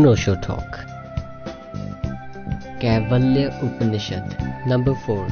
अनोशो talk कैवल्य उपनिषद number four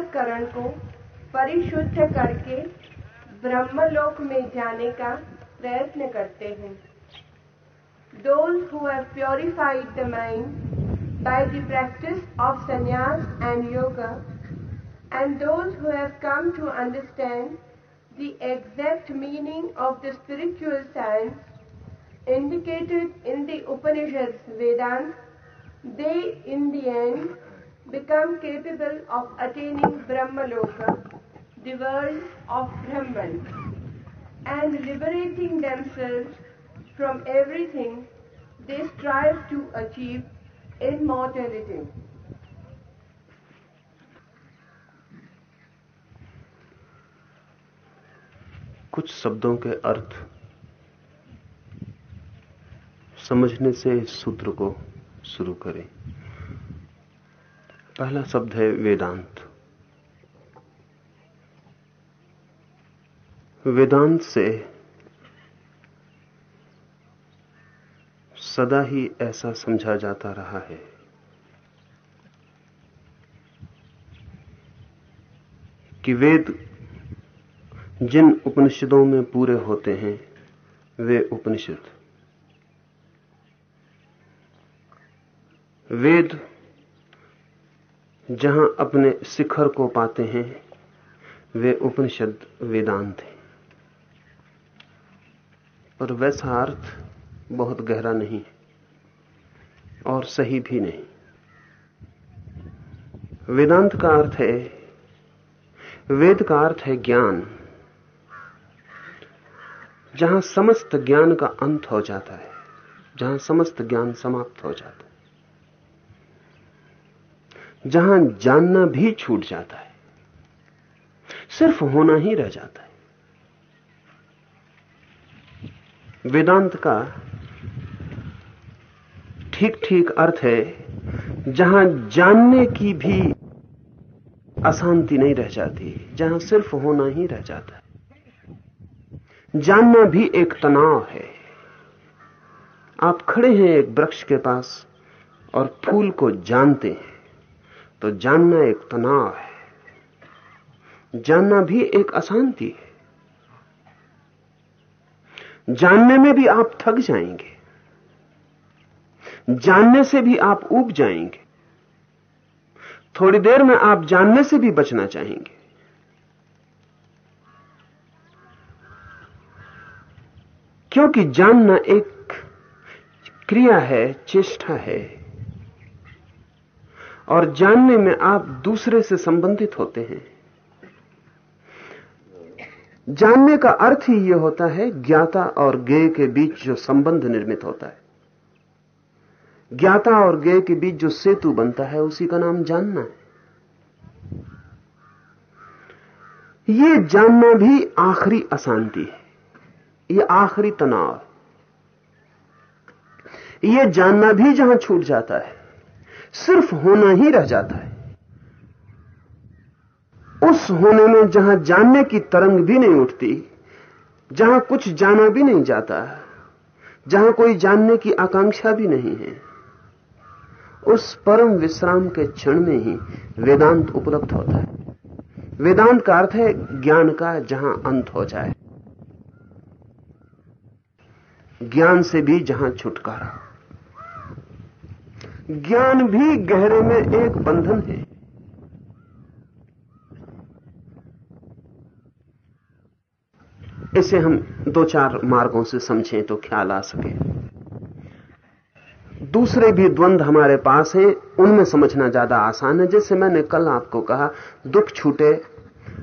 अंतकरण को परिशुद्ध करके ब्रह्मलोक में जाने का प्रयत्न करते हैं। Those purified the mind by the practice of sannyas and yoga and those who come to understand the exact meaning of the spiritual science indicated in the Upanishad Vedanta they in the end become capable of attaining Brahmaloka, the world of Brahman, and liberating themselves from everything they strive to achieve immortality. कुछ शब्दों के अर्थ समझने से इस सूत्र को शुरू करें पहला शब्द है वेदांत। वेदांत से सदा ही ऐसा समझा जाता रहा है। कि वेद जिन उपनिषदों में पूरे होते हैं, वे उपनिषद। वेद जहाँ अपने शिखर को पाते हैं, वे उपनिषद वेदांत हैं। पर वैसा अर्थ बहुत गहरा नहीं है और सही भी नहीं। वेदांत का अर्थ है, वेद का अर्थ है ज्ञान, जहाँ समस्त ज्ञान का अंत हो जाता है, जहाँ समस्त ज्ञान समाप्त हो जाता है। जहाँ जानना भी छूट जाता है। सिर्फ़ होना ही रह जाता है। वेदांत का ठीक ठीक अर्थ है, जहाँ जानने की भी अशांति नहीं रह जाती, जहाँ सिर्फ़ होना ही रह जाता है। जानना भी एक तनाव है। आप खड़े हैं एक वृक्ष के पास और फूल को जानते हैं। तो जानना एक तनाव है। जानना भी एक अशांति है। जानने में भी आप थक जाएँगे। जानने से भी आप उब जाएँगे। थोड़ी देर में आप जानने से भी बचना चाहेंगे। क्योंकि जानना एक क्रिया है, चेष्टा है। और जानने में आप दूसरे से संबंधित होते हैं। जानने का अर्थ ही यह होता है, ज्ञाता और ज्ञेय के बीच जो संबंध निर्मित होता है। ज्ञाता और ज्ञेय के बीच जो सेतु बनता है, उसी का नाम जानना है। यह जानना भी आखिरी अशांति है। यह आखिरी तनाव। यह जानना भी जहाँ छूट जाता है। सिर्फ़ होना ही रह जाता है। उस होने में जहाँ जानने की तरंग भी नहीं उठती, जहाँ कुछ जाना भी नहीं जाता, जहाँ कोई जानने की आकांक्षा भी नहीं है, उस परम विश्राम के क्षण में ही वेदांत उपलब्ध होता है। वेदांत का अर्थ है ज्ञान का जहाँ अंत हो जाए, ज्ञान से भी जहाँ छुटकारा। ज्ञान भी गहरे में एक बंधन है। इसे हम दो चार मार्गों से समझें तो ख्याल आ सके। दूसरे भी द्वंद हमारे पास हैं, उनमें समझना ज़्यादा आसान है। जैसे मैंने कल आपको कहा, दुख छूटे,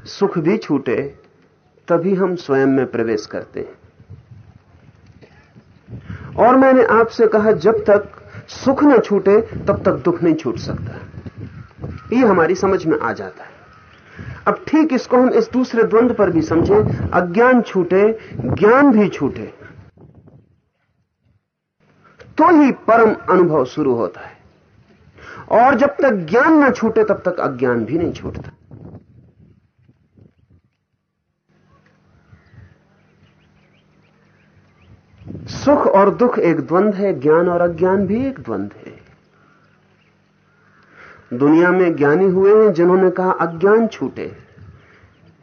सुख भी छूटे, तभी हम स्वयं में प्रवेश करते हैं। और मैंने आपसे कहा, जब तक सुख न छूटे, तब तक दुख नहीं छूट सकता। ये हमारी समझ में आ जाता है। अब ठीक इसको हम इस दूसरे द्वंद पर भी समझें, अज्ञान छूटे, ज्ञान भी छूटे। तो ही परम अनुभव शुरू होता है। और जब तक ज्ञान न छूटे, तब तक अज्ञान भी नहीं छूटता। सुख और दुख एक द्वंद है, ज्ञान और अज्ञान भी एक द्वंद है। दुनिया में ज्ञानी हुए हैं जिन्होंने कहा अज्ञान छूटे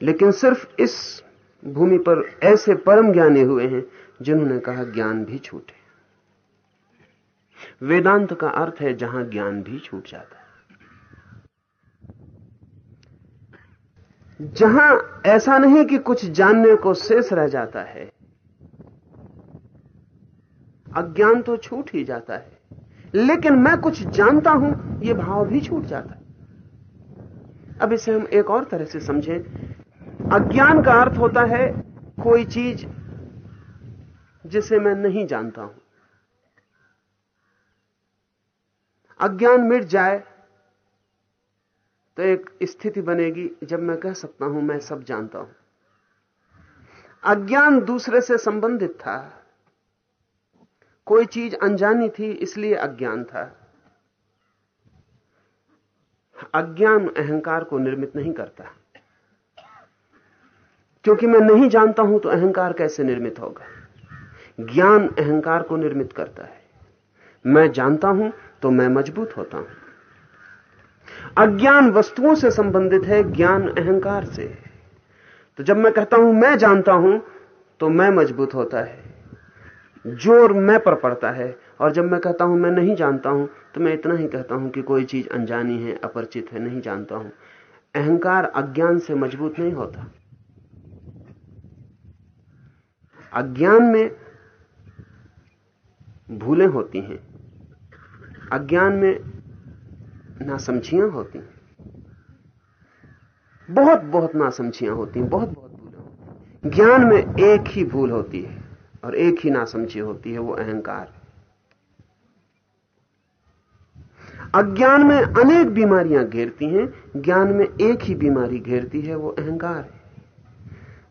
लेकिन सिर्फ़ इस भूमि पर ऐसे परम ज्ञानी हुए हैं जिन्होंने कहा ज्ञान भी छूटे वेदांत का अर्थ है जहाँ ज्ञान भी छूट जाता है। जहाँ ऐसा नहीं कि कुछ जानने को शेष रह जाता है अज्ञान तो छूट ही जाता है। लेकिन मैं कुछ जानता हूँ यह भाव भी छूट जाता है। अब इसे हम एक और तरह से समझें। अज्ञान का अर्थ होता है कोई चीज़ जिसे मैं नहीं जानता हूँ। अज्ञान मिट जाए तो एक स्थिति बनेगी, जब मैं कह सकता हूँ, मैं सब जानता हूँ। अज्ञान दूसरे से संबंधित था। कोई चीज़ अनजानी थी, इसलिए अज्ञान था। अज्ञान अहंकार को निर्मित नहीं करता। क्योंकि मैं नहीं जानता हूँ तो अहंकार कैसे निर्मित होगा? ज्ञान अहंकार को निर्मित करता है। मैं जानता हूँ तो मैं मज़बूत होता हूँ। अज्ञान वस्तुओं से संबंधित है, ज्ञान अहंकार से। तो जब मैं कहता हूँ, मैं जानता हूँ तो मैं मज़बूत होता है। ज़ोर मैं पर पड़ता है। और जब मैं कहता हूँ, मैं नहीं जानता हूँ तो मैं इतना ही कहता हूँ कि कोई चीज़ अनजानी है, अपरिचित है, नहीं जानता हूँ। अहंकार अज्ञान से मज़बूत नहीं होता। अज्ञान में भूलें होती हैं। अज्ञान में नासमझियाँ होती हैं। बहुत बहुत नासमझियाँ होती हैं बहुत बहुत भूलें होती हैं। ज्ञान में एक ही भूल होती है। और एक ही नासमझी होती है, वो अहंकार अज्ञान में अनेक बीमारियाँ घेरती हैं, ज्ञान में एक ही बीमारी घेरती है, वो अहंकार है।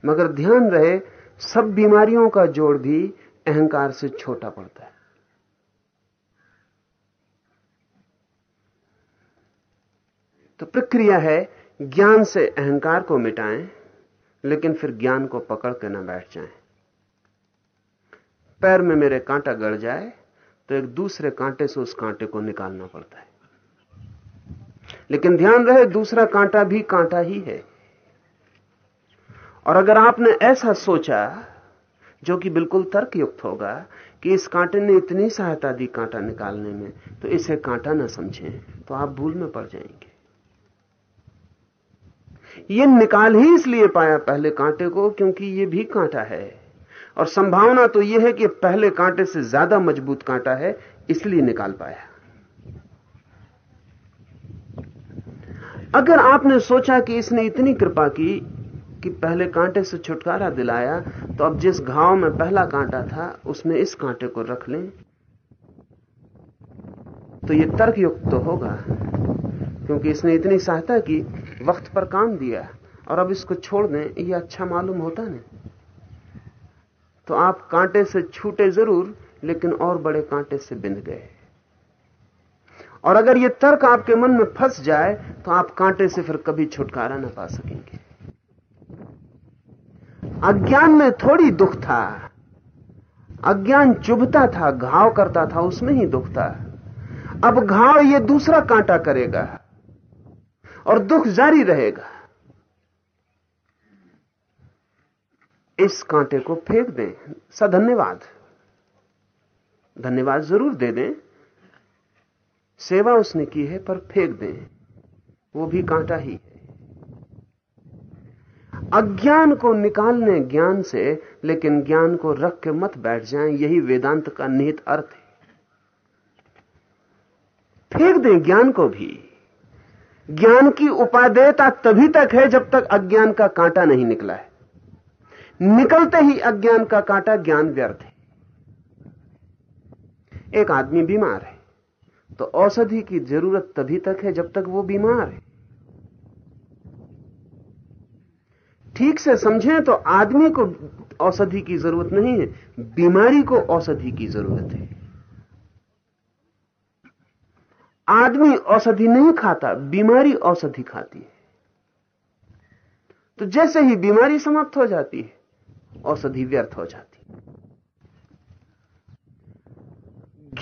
मगर ध्यान रहे, सब बीमारियों का जोड़ भी अहंकार से छोटा पड़ता है। तो प्रक्रिया है, ज्ञान से अहंकार को मिटाएँ, लेकिन फिर ज्ञान को पकड़ के ना बैठ जाएँ। पैर में मेरे कांटा गड़ जाए तो एक दूसरे कांटे से उस कांटे को निकालना पड़ता है। लेकिन ध्यान रहे, दूसरा कांटा भी कांटा ही है। और अगर आपने ऐसा सोचा, जो कि बिल्कुल तर्कयुक्त होगा, कि इस कांटे ने इतनी सहायता दी कांटा निकालने में तो इसे कांटा ना समझें तो आप भूल में पड़ जाएँगे। ये निकाल ही इसलिए पाया पहले कांटे को, क्योंकि ये भी कांटा है। और संभावना तो यह है कि पहले कांटे से ज़्यादा मज़बूत कांटा है, इसलिए निकाल पाया। अगर आपने सोचा कि इसने इतनी कृपा की कि पहले कांटे से छुटकारा दिलाया तो अब जिस घाव में पहला कांटा था, उसमें इस कांटे को रख लें। तो यह तर्कयुक्त तो होगा, क्योंकि इसने इतनी सहायता की, वक्त पर काम दिया, और अब इसको छोड़ दें यह अच्छा मालूम होता नहीं। तो आप कांटे से छूटे ज़रूर, लेकिन और बड़े कांटे से बिंद गए। और अगर यह तर्क आपके मन में फंस जाए तो आप कांटे से फिर कभी छुटकारा ना पा सकेंगे। अज्ञान में थोड़ी दुख था। अज्ञान चुभता था, घाव करता था, उसमें ही दुख था। अब घाव ये दूसरा कांटा करेगा, और दुख जारी रहेगा। इस कांटे को फेंक दें। सधन्यवाद धन्यवाद। धन्यवाद ज़रूर दे दें। सेवा उसने की है, पर फेंक दें। वो भी कांटा ही है। अज्ञान को निकालने ज्ञान से, लेकिन ज्ञान को रख के मत बैठ जाएँ, यही वेदांत का निहित अर्थ है। फेंक दें ज्ञान को भी। ज्ञान की उपादेयता तभी तक है जब तक अज्ञान का कांटा नहीं निकला है। निकलते ही अज्ञान का कांटा ज्ञान व्यर्थ है। एक आदमी बीमार है तो औषधि की ज़रूरत तभी तक है जब तक वो बीमार है। ठीक से समझें तो आदमी को औषधि की ज़रूरत नहीं है, बीमारी को औषधि की ज़रूरत है। आदमी औषधि नहीं खाता, बीमारी औषधि खाती है। तो जैसे ही बीमारी समाप्त हो जाती है औषधि व्यर्थ हो जाती।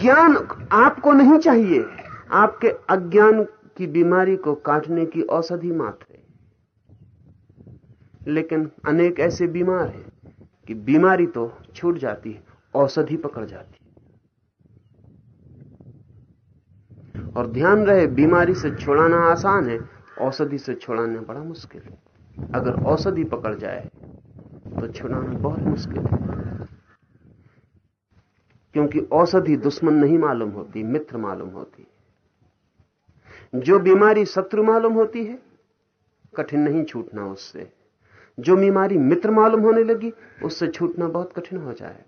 ज्ञान आपको नहीं चाहिए। आपके अज्ञान की बीमारी को काटने की औषधि मात्र है। लेकिन अनेक ऐसे बीमार हैं कि बीमारी तो छूट जाती है, औषधि पकड़ जाती है। और ध्यान रहे, बीमारी से छुड़ाना आसान है, औषधि से छुड़ाना बड़ा मुश्किल है। अगर औषधि पकड़ जाए तो छुड़ाना बहुत मुश्किल है। क्योंकि औषधि दुश्मन नहीं मालूम होती, मित्र मालूम होती जो बीमारी शत्रु मालूम होती है, कठिन नहीं छूटना उससे। जो बीमारी मित्र मालूम होने लगी, उससे छूटना बहुत कठिन हो जाए।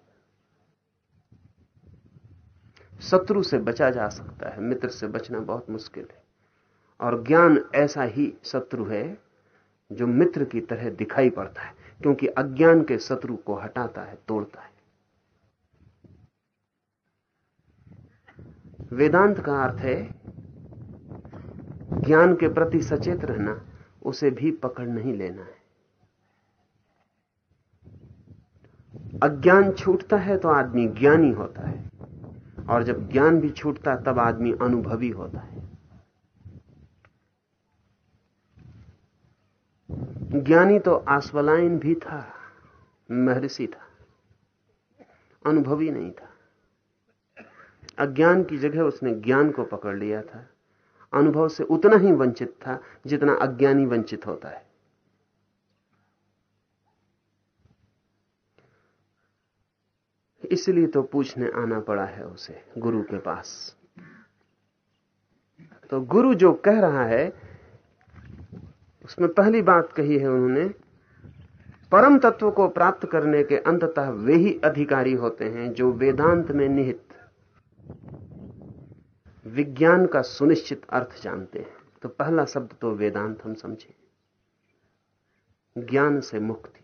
शत्रु से बचा जा सकता है, मित्र से बचना बहुत मुश्किल है। और ज्ञान ऐसा ही शत्रु है, जो मित्र की तरह दिखाई पड़ता है। क्योंकि अज्ञान के शत्रु को हटाता है, तोड़ता है। वेदांत का अर्थ है, ज्ञान के प्रति सचेत रहना, उसे भी पकड़ नहीं लेना है। अज्ञान छूटता है तो आदमी ज्ञानी होता है, और जब ज्ञान भी छूटता तब आदमी अनुभवी होता है। ज्ञानी तो आसवलाइन भी था, महर्षि था, अनुभवी नहीं था। अज्ञान की जगह उसने ज्ञान को पकड़ लिया था। अनुभव से उतना ही वंचित था जितना अज्ञानी वंचित होता है। इसलिए तो पूछने आना पड़ा है उसे, गुरु के पास। तो गुरु जो कह रहा है उसमें पहली बात कही है उन्होंने, परम तत्व को प्राप्त करने के अंततः वे ही अधिकारी होते हैं जो वेदांत में निहित, विज्ञान का सुनिश्चित अर्थ जानते हैं। तो पहला शब्द तो वेदांत हम समझें। ज्ञान से मुक्ति।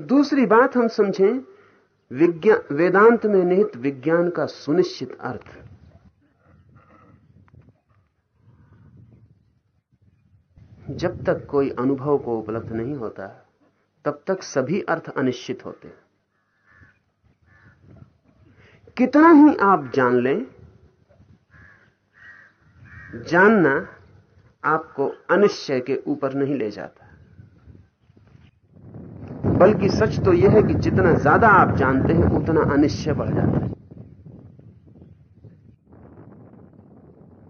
दूसरी बात हम समझें वेदांत में निहित विज्ञान का सुनिश्चित अर्थ। जब तक कोई अनुभव को उपलब्ध नहीं होता, तब तक सभी अर्थ अनिश्चित होते हैं। कितना ही आप जान लें, जानना आपको अनिश्चय के ऊपर नहीं ले जाता। बल्कि सच तो यह है कि जितना ज़्यादा आप जानते हैं, उतना अनिश्चय बढ़ जाता है।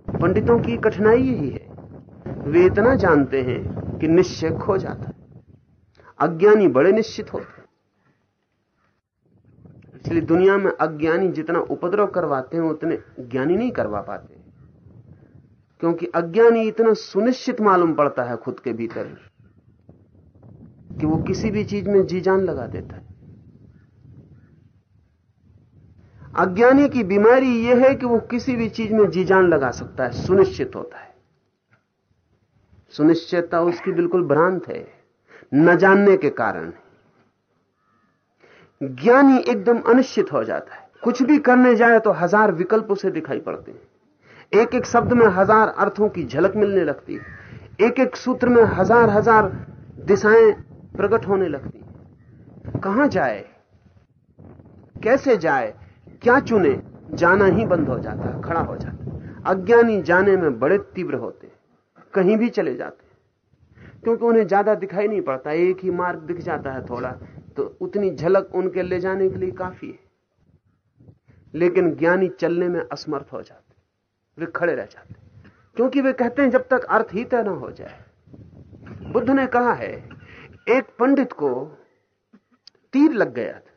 पंडितों की कठिनाई यही है। वे इतना जानते हैं कि निश्चय खो जाता है। अज्ञानी बड़े निश्चित होते हैं। इसलिए दुनिया में अज्ञानी जितना उपद्रव करवाते हैं, उतने ज्ञानी नहीं करवा पाते क्योंकि अज्ञानी इतना सुनिश्चित मालूम पड़ता है खुद के भीतर कि वो किसी भी चीज़ में जी जान लगा देता है। अज्ञानी की बीमारी यह है कि वो किसी भी चीज़ में जी जान लगा सकता है, सुनिश्चित होता है। सुनिश्चितता उसकी बिल्कुल भ्रांत है, न जानने के कारण ज्ञानी एकदम अनिश्चित हो जाता है। कुछ भी करने जाए तो हज़ार विकल्प उसे दिखाई पड़ते हैं। एक एक शब्द में हज़ार अर्थों की झलक मिलने लगती है। एक एक सूत्र में हज़ार हज़ार दिशाएँ प्रकट होने लगती कहाँ जाए? कैसे जाए? क्या चुने? जाना ही बंद हो जाता है, खड़ा हो जाता है। अज्ञानी जाने में बड़े तीव्र होते हैं। कहीं भी चले जाते क्योंकि उन्हें ज़्यादा दिखाई नहीं पड़ता, एक ही मार्ग दिख जाता है थोड़ा तो उतनी झलक उनके ले जाने के लिए काफ़ी है। लेकिन ज्ञानी चलने में असमर्थ हो जाते वे खड़े रह जाते क्योंकि वे कहते हैं, जब तक अर्थ ही तय न हो जाए। बुद्ध ने कहा है, एक पंडित को तीर लग गया था।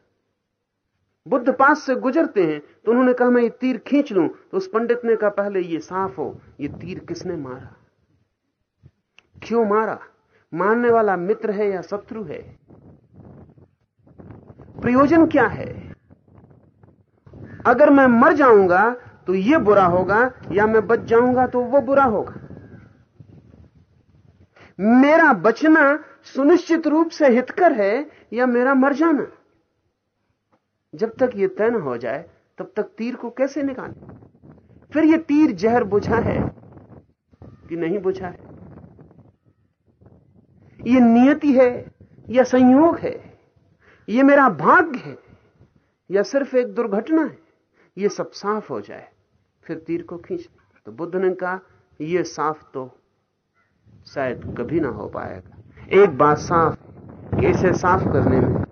बुद्ध पास से गुजरते हैं तो उन्होंने कहा, मैं ये तीर खींच लूँ। तो उस पंडित ने कहा, पहले ये साफ़ हो, ये तीर किसने मारा? क्यों मारा? मारने वाला मित्र है या शत्रु है? प्रयोजन क्या है? अगर मैं मर जाऊँगा तो ये बुरा होगा, या मैं बच जाऊँगा तो वो बुरा होगा। मेरा बचना सुनिश्चित रूप से हितकर है, या मेरा मर जाना? जब तक ये तय न हो जाए, तब तक तीर को कैसे निकाले? फिर ये तीर जहर बुझा है कि नहीं बुझा है? ये नियति है, या संयोग है, ये मेरा भाग्य है, या सिर्फ़ एक दुर्घटना है, ये सब साफ़ हो जाए, फिर तीर को खींच तो बुद्ध ने कहा यह साफ़ तो शायद कभी ना हो पाएगा। एक बात साफ़ कि इसे साफ़ करने में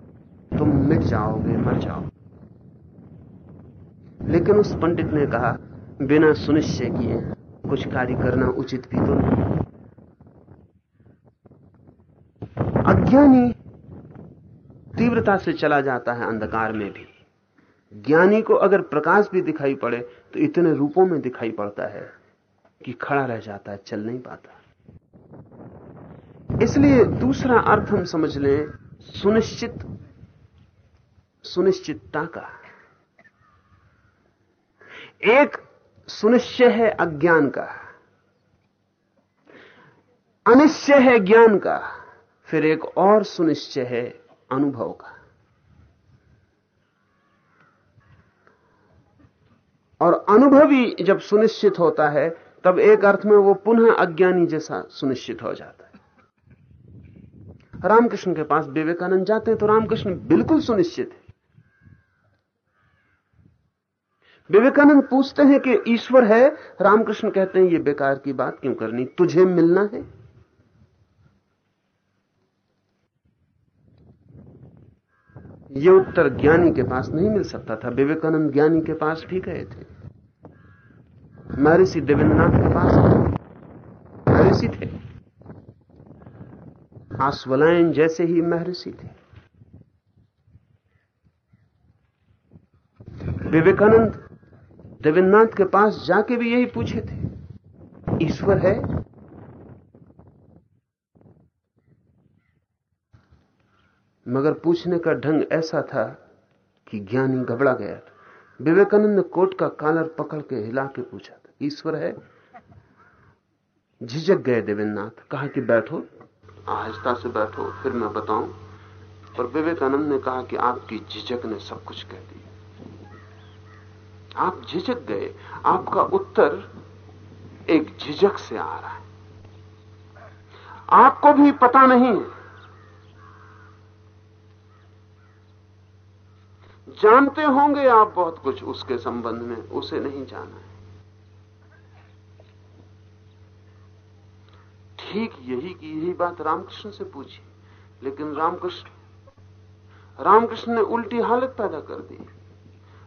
तुम मिट जाओगे, मर जाओ लेकिन उस पंडित ने कहा, बिना सुनिश्चय किए कुछ कार्य करना उचित भी तो नहीं। अज्ञानी तीव्रता से चला जाता है अंधकार में भी। ज्ञानी को अगर प्रकाश भी दिखाई पड़े तो इतने रूपों में दिखाई पड़ता है कि खड़ा रह जाता है, चल नहीं पाता। इसलिए दूसरा अर्थ हम समझ लें, सुनिश्चित, सुनिश्चितता का। एक सुनिश्चय है अज्ञान का। अनिश्चय है ज्ञान का। फिर एक और सुनिश्चय है अनुभव का। और अनुभवी जब सुनिश्चित होता है, तब एक अर्थ में वो पुनः अज्ञानी जैसा सुनिश्चित हो जाता है। रामकृष्ण के पास विवेकानंद जाते हैं तो रामकृष्ण बिल्कुल सुनिश्चित है। विवेकानंद पूछते हैं कि ईश्वर है? रामकृष्ण कहते हैं, ये बेकार की बात क्यों करनी? तुझे मिलना है? ये उत्तर ज्ञानी के पास नहीं मिल सकता था। विवेकानंद ज्ञानी के पास भी गए थे। महर्षि देवेंद्रनाथ के पास महर्षि थे। आस्वलायन जैसे ही महर्षि थे। विवेकानंद देवेंद्रनाथ के पास जाके भी यही पूछे थे, ईश्वर है? मगर पूछने का ढंग ऐसा था कि ज्ञानी घबरा गया। था विवेकानंद ने कोट का कालर पकड़ के हिला के पूछा था ईश्वर है? झिझक गए देवेंद्रनाथ। कहा कि बैठो, आहिस्ता से बैठो, फिर मैं बताऊँ। पर विवेकानंद ने कहा कि आपकी झिझक ने सब कुछ कह दिया। आप झिझक गए। आपका उत्तर एक झिझक से आ रहा है। आपको भी पता नहीं जानते होंगे आप बहुत कुछ उसके संबंध में, उसे नहीं जाना है। ठीक यही की यही बात रामकृष्ण से पूछी, लेकिन रामकृष्ण रामकृष्ण ने उल्टी हालत पैदा कर दी।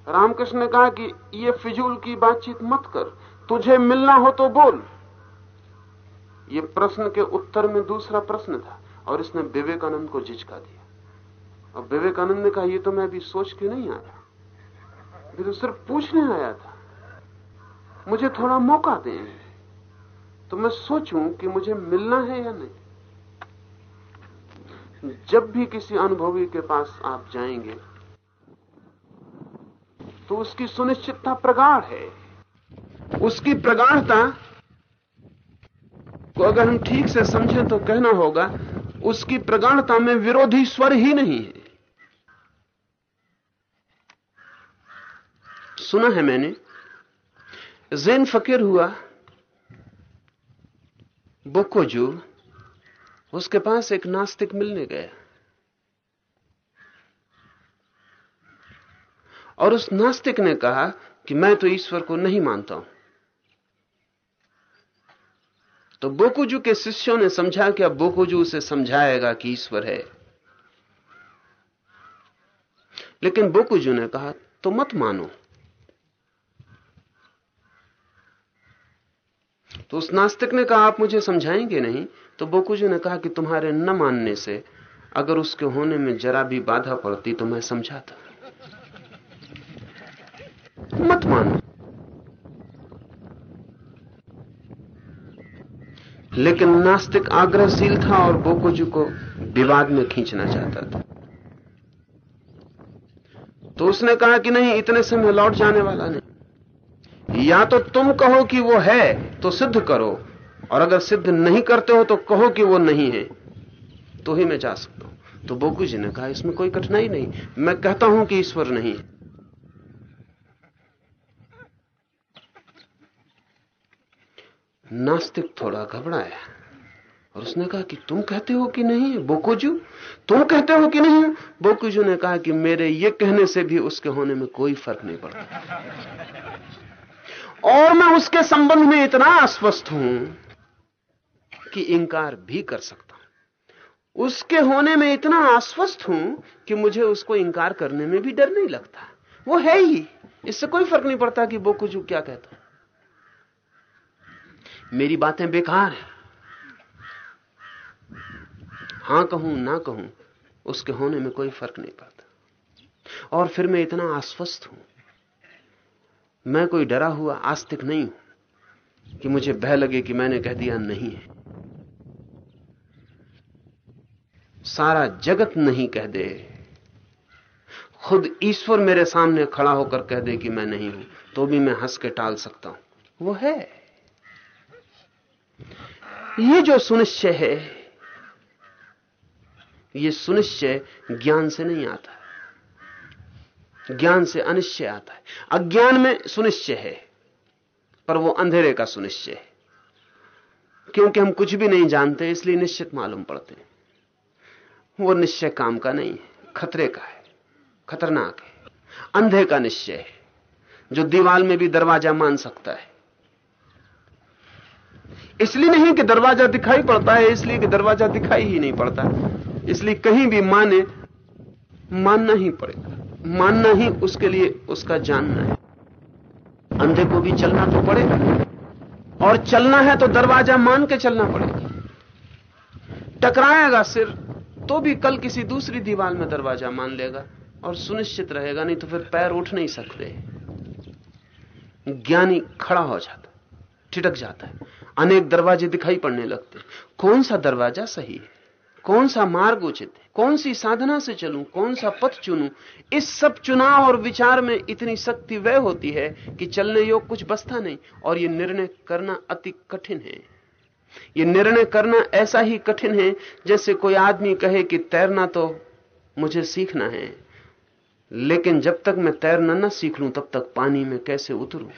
रामकृष्ण ने कहा कि ये फिजूल की बातचीत मत कर, तुझे मिलना हो तो बोल। ये प्रश्न के उत्तर में दूसरा प्रश्न था, और इसने विवेकानंद को झिझका दिया। और विवेकानंद ने कहा, ये तो मैं अभी सोच के नहीं आया? मैं तो सिर्फ़ पूछने आया था। मुझे थोड़ा मौका दें तो मैं सोचूं कि मुझे मिलना है या नहीं। जब भी किसी अनुभवी के पास आप जाएँगे तो उसकी सुनिश्चितता प्रगाढ़ है। उसकी प्रगाढ़ता को अगर हम ठीक से समझें तो कहना होगा, उसकी प्रगाढ़ता में विरोधी स्वर ही नहीं है। सुना है मैंने, जैन फकीर हुआ बोकोजू उसके पास एक नास्तिक मिलने गया। और उस नास्तिक ने कहा कि मैं तो ईश्वर को नहीं मानता हूँ। तो बोकुजू के शिष्यों ने समझा कि अब बोकुजू उसे समझाएगा कि ईश्वर है। लेकिन बोकुजू ने कहा तो मत मानो तो उस नास्तिक ने कहा, आप मुझे समझाएँगे नहीं? तो बोकुजू ने कहा कि तुम्हारे न मानने से अगर उसके होने में जरा भी बाधा पड़ती तो मैं समझाता। मत मानो। लेकिन नास्तिक आग्रहशील था और बोकोजू को विवाद में खींचना चाहता था। तो उसने कहा कि नहीं, इतने समय लौट जाने वाला नहीं। या तो तुम कहो कि वो है तो सिद्ध करो। और अगर सिद्ध नहीं करते हो तो कहो कि वो नहीं है तो ही मैं जा सकता हूँ। तो बोकू जी ने कहा, इसमें कोई कठिनाई नहीं। मैं कहता हूँ कि ईश्वर नहीं है। नास्तिक थोड़ा घबराया। और उसने कहा कि तुम कहते हो कि नहीं बोकोजू तुम कहते हो कि नहीं? बोकोजू ने कहा कि मेरे ये कहने से भी उसके होने में कोई फ़र्क नहीं पड़ता। और मैं उसके संबंध में इतना अस्वस्थ हूँ कि इंकार भी कर सकता हूँ। उसके होने में इतना आश्वस्त हूँ कि मुझे उसको इंकार करने में भी डर नहीं लगता। वो है ही। इससे कोई फ़र्क नहीं पड़ता कि वो कुछ क्या कहता मेरी बातें बेकार हैं। हाँ कहूँ, ना कहूँ, उसके होने में कोई फ़र्क नहीं पड़ता। और फिर मैं इतना आश्वस्त हूँ मैं कोई डरा हुआ आस्तिक नहीं हूँ कि मुझे भय लगे कि मैंने कह दिया नहीं है। सारा जगत नहीं कह दे। खुद ईश्वर मेरे सामने खड़ा होकर कह दे कि मैं नहीं हूँ तो भी मैं हंस के टाल सकता हूँ। वो है। ये जो सुनिश्चय है, ये सुनिश्चय ज्ञान से नहीं आता। ज्ञान से अनिश्चय आता है। अज्ञान में सुनिश्चय है, पर वो अंधेरे का सुनिश्चय है। क्योंकि हम कुछ भी नहीं जानते, इसलिए निश्चित मालूम पड़ते हैं। वो निश्चय काम का नहीं है, खतरे का है, खतरनाक है। अंधे का निश्चय है, जो दीवाल में भी दरवाज़ा मान सकता है। इसलिए नहीं कि दरवाज़ा दिखाई पड़ता है, इसलिए कि दरवाज़ा दिखाई ही नहीं पड़ता। इसलिए कहीं भी माने, मानना ही पड़ेगा। मानना ही उसके लिए उसका जानना है। अंधे को भी चलना तो पड़ेगा। और चलना है तो दरवाज़ा मान के चलना पड़ेगा। टकराएगा सिर तो भी कल किसी दूसरी दीवार में दरवाज़ा मान लेगा और सुनिश्चित रहेगा, नहीं तो फिर पैर उठ नहीं सकते। ज्ञानी खड़ा हो जाता ठिटक जाता है। अनेक दरवाजे दिखाई पड़ने लगते। कौन सा दरवाज़ा सही है? कौन सा मार्ग उचित है? कौन सी साधना से चलूँ? कौन सा पथ चुनूं? इस सब चुनाव और विचार में इतनी शक्ति वह होती है कि चलने योग कुछ बसता नहीं, और यह निर्णय करना अति कठिन है। यह निर्णय करना ऐसा ही कठिन है जैसे कोई आदमी कहे कि तैरना तो मुझे सीखना है, लेकिन जब तक मैं तैरना न सीख लूँ, तब तक पानी में कैसे उतरूं?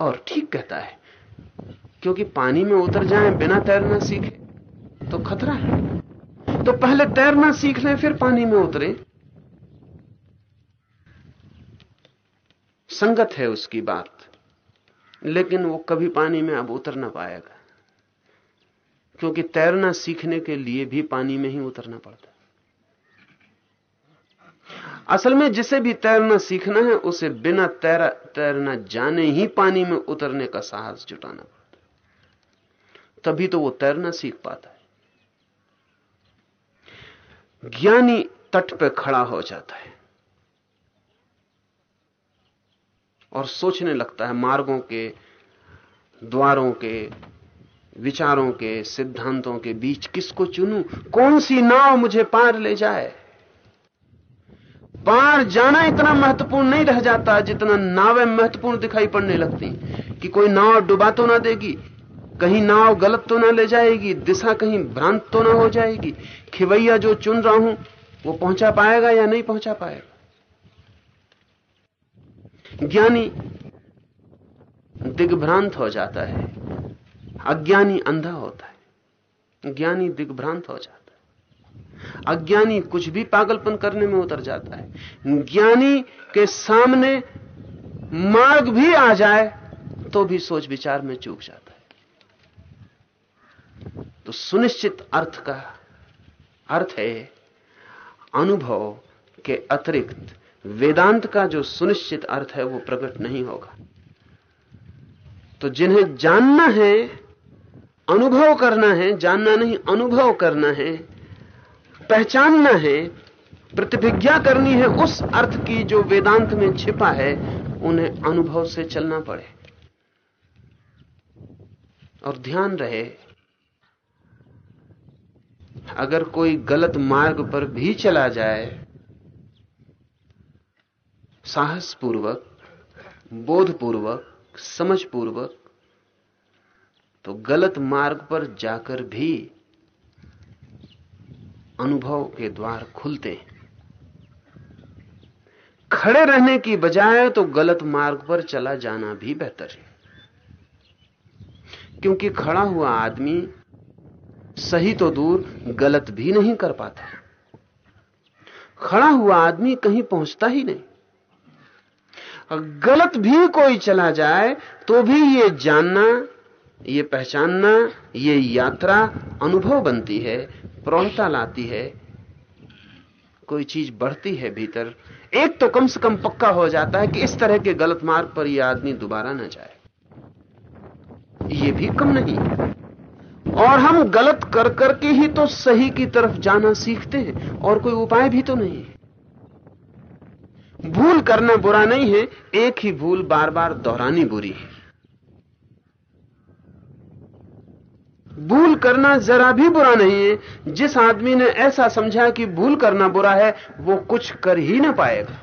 और ठीक कहता है, क्योंकि पानी में उतर जाए बिना तैरना सीखे तो खतरा है। तो पहले तैरना सीख लें, फिर पानी में उतरे। संगत है उसकी बात, लेकिन वो कभी पानी में अब उतर ना पाएगा, क्योंकि तैरना सीखने के लिए भी पानी में ही उतरना पड़ता असल में जिसे भी तैरना सीखना है, उसे बिना तैरा, तैरना जाने ही पानी में उतरने का साहस जुटाना पड़ता तभी तो वो तैरना सीख पाता है। ज्ञानी तट पर खड़ा हो जाता है और सोचने लगता है मार्गों के, द्वारों के, विचारों के, सिद्धांतों के बीच किसको चुनूं? कौन सी नाव मुझे पार ले जाए? पार जाना इतना महत्वपूर्ण नहीं रह जाता जितना नावें महत्वपूर्ण दिखाई पड़ने लगती कि कोई नाव डुबा तो ना देगी कहीं नाव गलत तो ना ले जाएगी, दिशा कहीं भ्रांत तो ना हो जाएगी। खिवैया जो चुन रहा हूँ, वो पहुँचा पाएगा या नहीं पहुँचा पाएगा? ज्ञानी दिग्भ्रांत हो जाता है, अज्ञानी अंधा होता है। ज्ञानी दिग्भ्रांत हो जाता है। अज्ञानी कुछ भी पागलपन करने में उतर जाता है। ज्ञानी के सामने मार्ग भी आ जाए तो भी सोच विचार में चूक जाता है। तो सुनिश्चित अर्थ का अर्थ है, अनुभव के अतिरिक्त वेदांत का जो सुनिश्चित अर्थ है वो प्रकट नहीं होगा। तो जिन्हें जानना है, अनुभव करना है, जानना नहीं, अनुभव करना है, पहचानना है, प्रतिभिज्ञा करनी है, उस अर्थ की जो वेदांत में छिपा है, उन्हें अनुभव से चलना पड़े। और ध्यान रहे अगर कोई गलत मार्ग पर भी चला जाए साहस पूर्वक बोध पूर्वक समझ पूर्वक तो गलत मार्ग पर जाकर भी अनुभव के द्वार खुलते हैं। खड़े रहने की बजाय तो गलत मार्ग पर चला जाना भी बेहतर है। क्योंकि खड़ा हुआ आदमी सही तो दूर गलत भी नहीं कर पाता। खड़ा हुआ आदमी कहीं पहुँचता ही नहीं। गलत भी कोई चला जाए तो भी ये जानना, ये पहचानना, ये यात्रा अनुभव बनती है, प्रौढ़ता लाती है। कोई चीज़ बढ़ती है भीतर, एक तो कम से कम पक्का हो जाता है कि इस तरह के गलत मार्ग पर यह आदमी दोबारा ना जाए। ये भी कम नहीं और हम गलत कर करके ही तो सही की तरफ़ जाना सीखते हैं, और कोई उपाय भी तो नहीं भूल करना बुरा नहीं है, एक ही भूल बार बार दोहरानी बुरी है। भूल करना जरा भी बुरा नहीं है, जिस आदमी ने ऐसा समझा कि भूल करना बुरा है, वो कुछ कर ही ना पाएगा।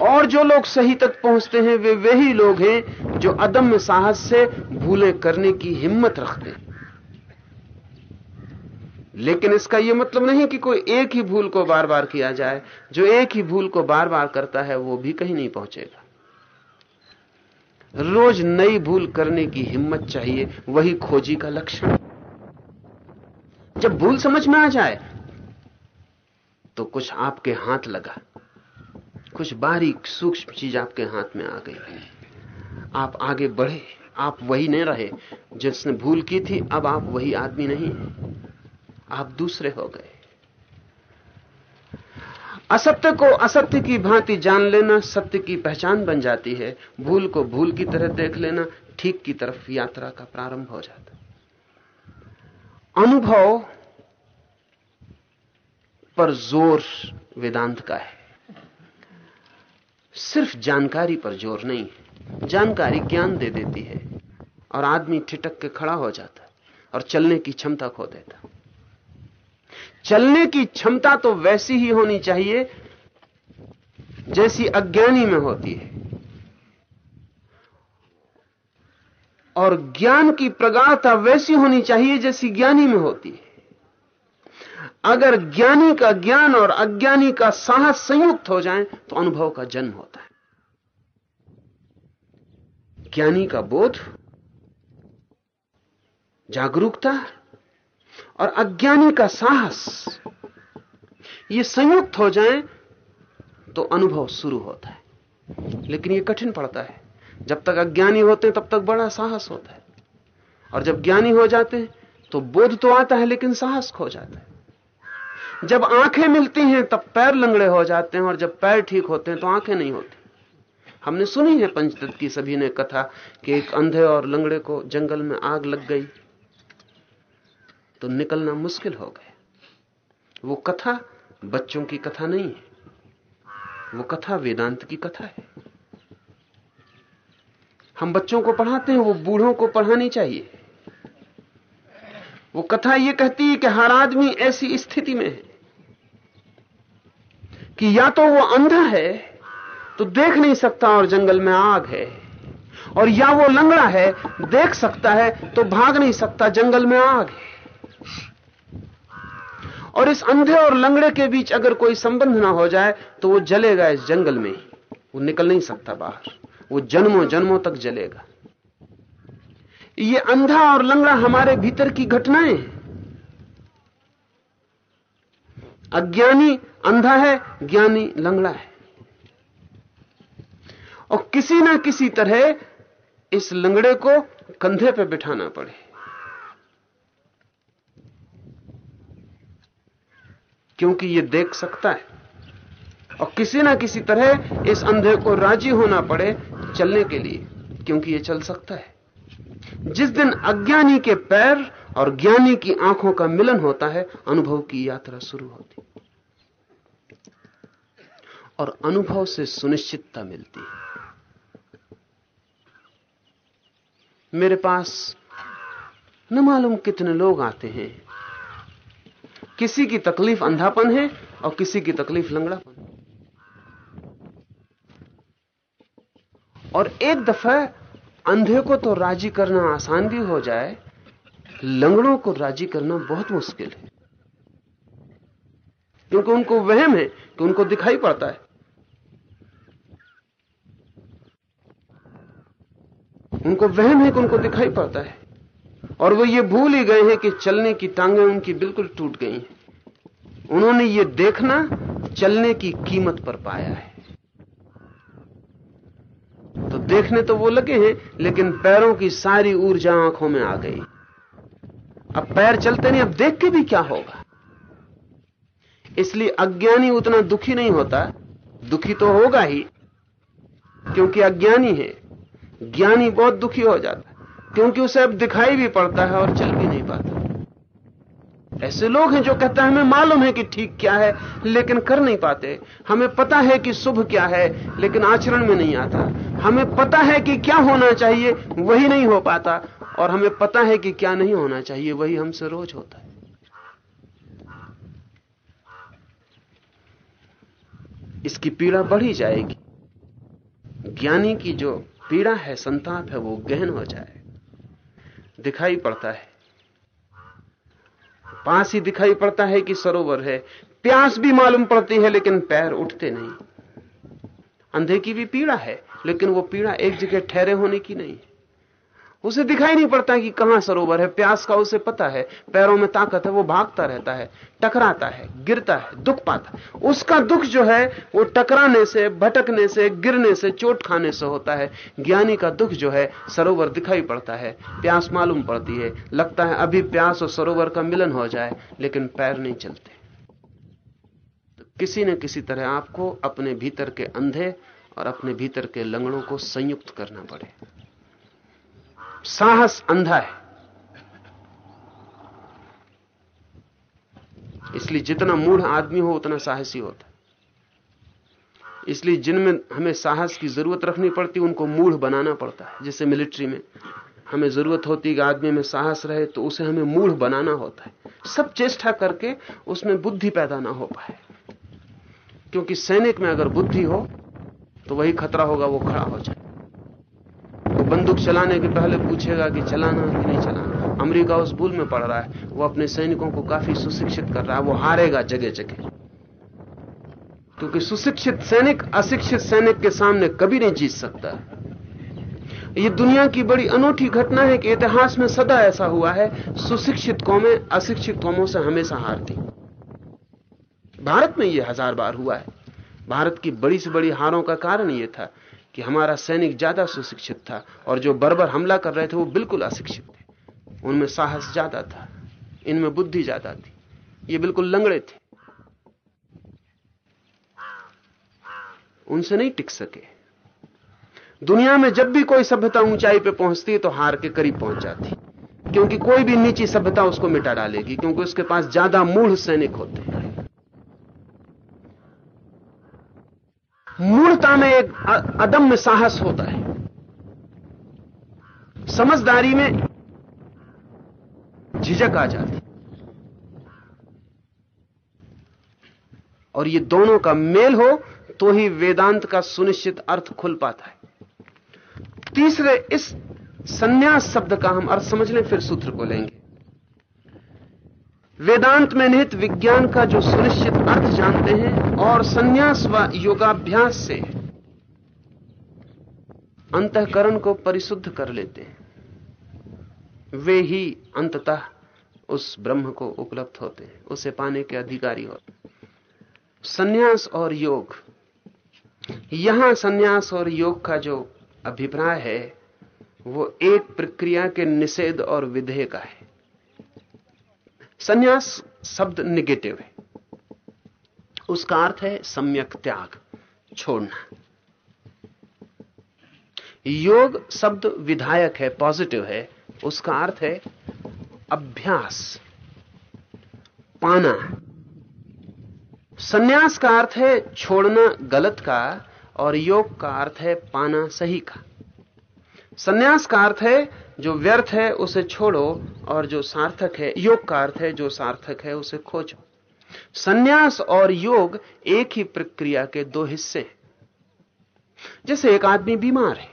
और जो लोग सही तक पहुँचते हैं, वे वही लोग हैं जो अदम्य साहस से भूले करने की हिम्मत रखते हैं। लेकिन इसका यह मतलब नहीं कि कोई एक ही भूल को बार बार किया जाए। जो एक ही भूल को बार बार करता है, वो भी कहीं नहीं पहुंचेगा। रोज नई भूल करने की हिम्मत चाहिए, वही खोजी का लक्षण। जब भूल समझ में आ जाए तो कुछ आपके हाथ लगा। कुछ बारीक, सूक्ष्म चीज़ आपके हाथ में आ गई आप आगे बढ़े, आप वही नहीं रहे जिसने भूल की थी, अब आप वही आदमी नहीं आप दूसरे हो गए। असत्य को असत्य की भांति जान लेना सत्य की पहचान बन जाती है। भूल को भूल की तरह देख लेना, ठीक की तरफ़ यात्रा का प्रारंभ हो जाता। अनुभव पर ज़ोर वेदांत का है। सिर्फ़ जानकारी पर ज़ोर नहीं है। जानकारी ज्ञान दे देती है और आदमी ठिटक के खड़ा हो जाता है और चलने की क्षमता खो देता। चलने की क्षमता तो वैसी ही होनी चाहिए जैसी अज्ञानी में होती है। और ज्ञान की प्रगाढ़ता वैसी होनी चाहिए जैसी ज्ञानी में होती है। अगर ज्ञानी का ज्ञान और अज्ञानी का साहस संयुक्त हो जाए तो अनुभव का जन्म होता है। ज्ञानी का बोध, जागरूकता और अज्ञानी का साहस, ये संयुक्त हो जाए तो अनुभव शुरू होता है। लेकिन ये कठिन पड़ता है। जब तक अज्ञानी होते हैं, तब तक बड़ा साहस होता है। और जब ज्ञानी हो जाते हैं तो बोध तो आता है, लेकिन साहस खो जाता है। जब आँखें मिलती हैं, तब पैर लंगड़े हो जाते हैं, और जब पैर ठीक होते हैं तो आँखें नहीं होती। हमने सुनी है पंचदत्त की सभी ने कथा कि एक अंधे और लंगड़े को जंगल में आग लग गई तो निकलना मुश्किल हो गया। वो कथा बच्चों की कथा नहीं है, वो कथा वेदांत की कथा है। हम बच्चों को पढ़ाते हैं, वो बूढ़ों को पढ़ानी चाहिए। वो कथा ये कहती है कि हर आदमी ऐसी स्थिति में है कि या तो वो अंधा है तो देख नहीं सकता और जंगल में आग है। और या वो लंगड़ा है, देख सकता है तो भाग नहीं सकता, जंगल में आग है। और इस अंधे और लंगड़े के बीच अगर कोई संबंध ना हो जाए तो वो जलेगा इस जंगल में। वो निकल नहीं सकता बाहर। वो जन्मों जन्मों तक जलेगा। ये अंधा और लंगड़ा हमारे भीतर की घटनाएँ अज्ञानी अंधा है, ज्ञानी लंगड़ा है। और किसी ना किसी तरह इस लंगड़े को कंधे पे बिठाना पड़े। क्योंकि ये देख सकता है। और किसी ना किसी तरह इस अंधे को राज़ी होना पड़े चलने के लिए, क्योंकि ये चल सकता है। जिस दिन अज्ञानी के पैर और ज्ञानी की आँखों का मिलन होता है, अनुभव की यात्रा शुरू होती। और अनुभव से सुनिश्चितता मिलती है। मेरे पास न मालूम कितने लोग आते हैं। किसी की तकलीफ़ अंधापन है और किसी की तकलीफ़ लंगड़ापन और एक दफ़ा अंधे को तो राज़ी करना आसान भी हो जाए, लंगड़ों को राज़ी करना बहुत मुश्किल है। क्योंकि उनको वहम है कि उनको दिखाई पड़ता है। उनको वहम है कि उनको दिखाई पड़ता है। और वो ये भूल ही गए हैं कि चलने की टांगें उनकी बिल्कुल टूट गई हैं। उन्होंने ये देखना चलने की कीमत पर पाया है। तो देखने तो वो लगे हैं, लेकिन पैरों की सारी ऊर्जा आँखों में आ गई। अब पैर चलते नहीं, अब देख के भी क्या होगा? इसलिए अज्ञानी उतना दुखी नहीं होता। दुखी तो होगा ही, क्योंकि अज्ञानी है। ज्ञानी बहुत दुखी हो जाता है, क्योंकि उसे अब दिखाई भी पड़ता है और चल भी नहीं पाता। ऐसे लोग हैं जो कहते हैं, हमें मालूम है कि ठीक क्या है, लेकिन कर नहीं पाते। हमें पता है कि शुभ क्या है, लेकिन आचरण में नहीं आता। हमें पता है कि क्या होना चाहिए, वही नहीं हो पाता। और हमें पता है कि क्या नहीं होना चाहिए, वही हमसे रोज होता है। इसकी पीड़ा बढ़ी जाएगी। ज्ञानी की जो पीड़ा है, संताप है, वो गहन हो जाए। दिखाई पड़ता है। पास ही दिखाई पड़ता है कि सरोवर है। प्यास भी मालूम पड़ती है, लेकिन पैर उठते नहीं। अंधे की भी पीड़ा है, लेकिन वो पीड़ा एक जगह ठहरे होने की नहीं। उसे दिखाई नहीं पड़ता कि कहाँ सरोवर है। प्यास का उसे पता है। पैरों में ताकत है, वो भागता रहता है, टकराता है, गिरता है, दुख पाता उसका दुख जो है, वो टकराने से, भटकने से, गिरने से, चोट खाने से होता है। ज्ञानी का दुख जो है, सरोवर दिखाई पड़ता है। प्यास मालूम पड़ती है। लगता है अभी प्यास और सरोवर का मिलन हो जाए, लेकिन पैर नहीं चलते। तो किसी न किसी तरह आपको अपने भीतर के अंधे और अपने भीतर के लंगड़ों को संयुक्त करना पड़े। साहस अंधा है। इसलिए जितना मूढ़ आदमी हो, उतना साहसी होता है। इसलिए जिनमें हमें साहस की ज़रूरत रखनी पड़ती, उनको मूढ़ बनाना पड़ता है। जैसे मिलिट्री में हमें ज़रूरत होती है कि आदमी में साहस रहे तो उसे हमें मूढ़ बनाना होता है। सब चेष्टा करके उसमें बुद्धि पैदा ना हो पाए। क्योंकि सैनिक में अगर बुद्धि हो तो वही खतरा होगा, वो खड़ा हो जाए। बंदूक चलाने के पहले पूछेगा कि चलाना कि नहीं चलाना। अमेरिका उस भूल में पड़ रहा है। वो अपने सैनिकों को काफ़ी सुशिक्षित कर रहा है। वो हारेगा जगह जगह। क्योंकि सुशिक्षित सैनिक, अशिक्षित सैनिक के सामने कभी नहीं जीत सकता। ये दुनिया की बड़ी अनूठी घटना है कि इतिहास में सदा ऐसा हुआ है। सुशिक्षित कौमें, अशिक्षित कौमों से हमेशा हारती। भारत में यह हज़ार बार हुआ है। भारत की बड़ी से बड़ी हारों का कारण यह था कि हमारा सैनिक ज़्यादा सुशिक्षित था और जो बर्बर हमला कर रहे थे वो बिल्कुल अशिक्षित थे। उनमें साहस ज़्यादा था, इनमें बुद्धि ज़्यादा थी। ये बिल्कुल लंगड़े थे। उनसे नहीं टिक सके। दुनिया में जब भी कोई सभ्यता ऊंचाई पे पहुँचती है तो हार के करीब पहुँच जाती, क्योंकि कोई भी नीची सभ्यता उसको मिटा डालेगी, क्योंकि उसके पास ज़्यादा मूढ़ सैनिक होते हैं। मूर्ता में एक अदम्य साहस होता है। समझदारी में झिझक आ जाती और ये दोनों का मेल हो तो ही वेदांत का सुनिश्चित अर्थ खुल पाता है। तीसरे इस संन्यास शब्द का हम अर्थ समझ लें, फिर सूत्र को लेंगे। वेदांत में निहित विज्ञान का जो सुनिश्चित अर्थ जानते हैं और संन्यास व योगाभ्यास से अंतकरण को परिशुद्ध कर लेते हैं, वे ही अंततः उस ब्रह्म को उपलब्ध होते हैं, उसे पाने के अधिकारी होते संन्यास और योग, यहाँ संन्यास और योग का जो अभिप्राय है, वो एक प्रक्रिया के निषेध और विधेय का है। सन्यास शब्द निगेटिव है। उसका अर्थ है सम्यक त्याग, छोड़ना। योग शब्द विधायक है पॉजिटिव है। उसका अर्थ है अभ्यास, पाना। सन्यास का अर्थ है छोड़ना गलत का और योग का अर्थ है पाना सही का। सन्यास का अर्थ है जो व्यर्थ है, उसे छोड़ो, और जो सार्थक है योग का अर्थ है, जो सार्थक है, उसे खोजो। सन्यास और योग एक ही प्रक्रिया के दो हिस्से हैं। जैसे एक आदमी बीमार है,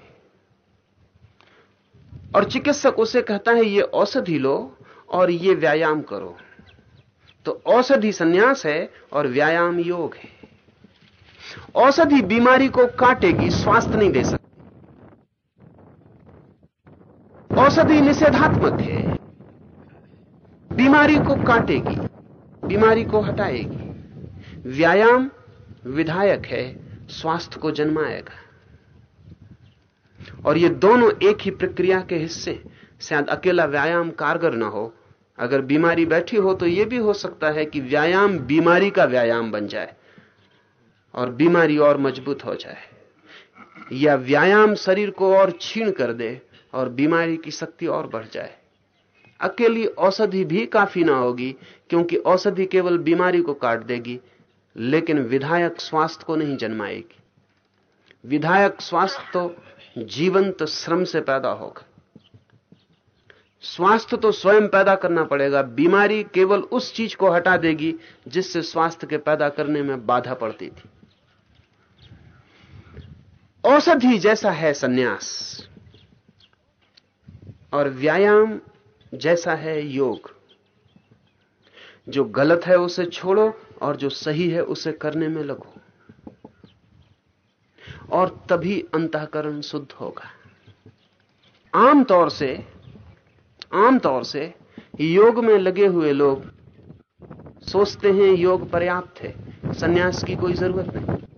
और चिकित्सक उसे कहता है, ये औषधि लो और ये व्यायाम करो। तो औषधि सन्यास है और व्यायाम योग है। औषधि बीमारी को काटेगी, स्वास्थ्य नहीं दे सकती। औषधि निषेधात्मक है। बीमारी को काटेगी, बीमारी को हटाएगी। व्यायाम विधायक है, स्वास्थ्य को जन्माएगा। और ये दोनों एक ही प्रक्रिया के हिस्से, शायद अकेला व्यायाम कारगर ना हो। अगर बीमारी बैठी हो तो यह भी हो सकता है कि व्यायाम बीमारी का व्यायाम बन जाए और बीमारी और मज़बूत हो जाए। या व्यायाम शरीर को और छीण कर दे और बीमारी की शक्ति और बढ़ जाए। अकेली औषधि भी काफ़ी ना होगी, क्योंकि औषधि केवल बीमारी को काट देगी, लेकिन विधायक स्वास्थ्य को नहीं जन्माएगी। विधायक स्वास्थ्य तो जीवंत श्रम से पैदा होगा। स्वास्थ्य तो स्वयं पैदा करना पड़ेगा। बीमारी केवल उस चीज़ को हटा देगी जिससे स्वास्थ्य के पैदा करने में बाधा पड़ती थी। औषधि जैसा है सन्यास। और व्यायाम जैसा है योग। जो गलत है उसे छोड़ो और जो सही है उसे करने में लगो। और तभी अंतकरण शुद्ध होगा। आमतौर से आमतौर से योग में लगे हुए लोग सोचते हैं योग पर्याप्त है। सन्यास की कोई ज़रूरत नहीं।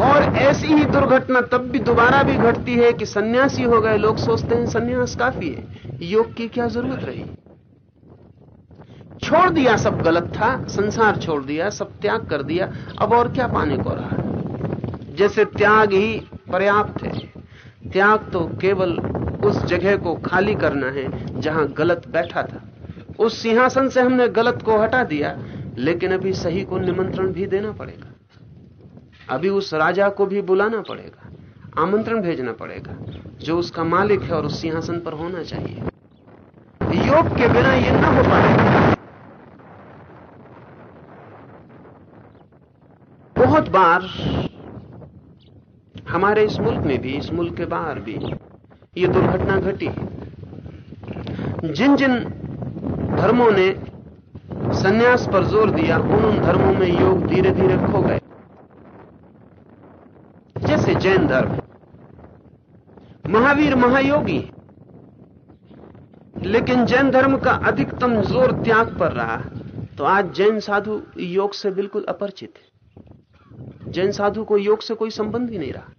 और ऐसी ही दुर्घटना तब भी दोबारा भी घटती है कि सन्यासी हो गए। लोग सोचते हैं सन्यास काफ़ी है। योग की क्या ज़रूरत रही? छोड़ दिया, सब गलत था। संसार छोड़ दिया, सब त्याग कर दिया। अब और क्या पाने को रहा जैसे त्याग ही पर्याप्त है। त्याग तो केवल उस जगह को खाली करना है जहाँ गलत बैठा था। उस सिंहासन से हमने गलत को हटा दिया, लेकिन अभी सही को निमंत्रण भी देना पड़ेगा। अभी उस राजा को भी बुलाना पड़ेगा, आमंत्रण भेजना पड़ेगा, जो उसका मालिक है और उस सिंहासन पर होना चाहिए। योग के बिना यह ना हो पाएगा बहुत बार हमारे इस मुल्क में भी, इस मुल्क के बाहर भी ये दुर्घटना घटी जिन जिन धर्मों ने सन्यास पर ज़ोर दिया उन धर्मों में योग धीरे धीरे खो गए। जैन धर्म। महावीर महायोगी लेकिन जैन धर्म का अधिकतम ज़ोर त्याग पर रहा तो आज जैन साधु योग से बिल्कुल अपरिचित है। जैन साधु को योग से कोई संबंध ही नहीं रहा।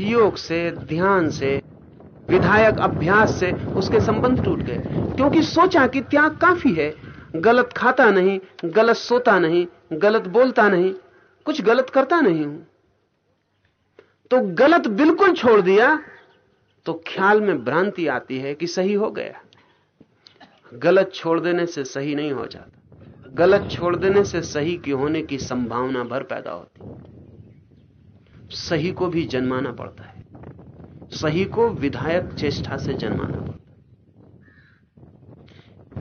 योग से, ध्यान से, विधायक अभ्यास से उसके संबंध टूट गए, क्योंकि सोचा कि त्याग काफ़ी है। गलत खाता नहीं, गलत सोता नहीं, गलत बोलता नहीं कुछ गलत करता नहीं हूँ। तो गलत बिल्कुल छोड़ दिया तो ख्याल में भ्रांति आती है कि सही हो गया। गलत छोड़ देने से सही नहीं हो जाता। गलत छोड़ देने से सही की होने की संभावना भर पैदा होती सही को भी जन्माना पड़ता है। सही को विधायक चेष्टा से जन्माना पड़ता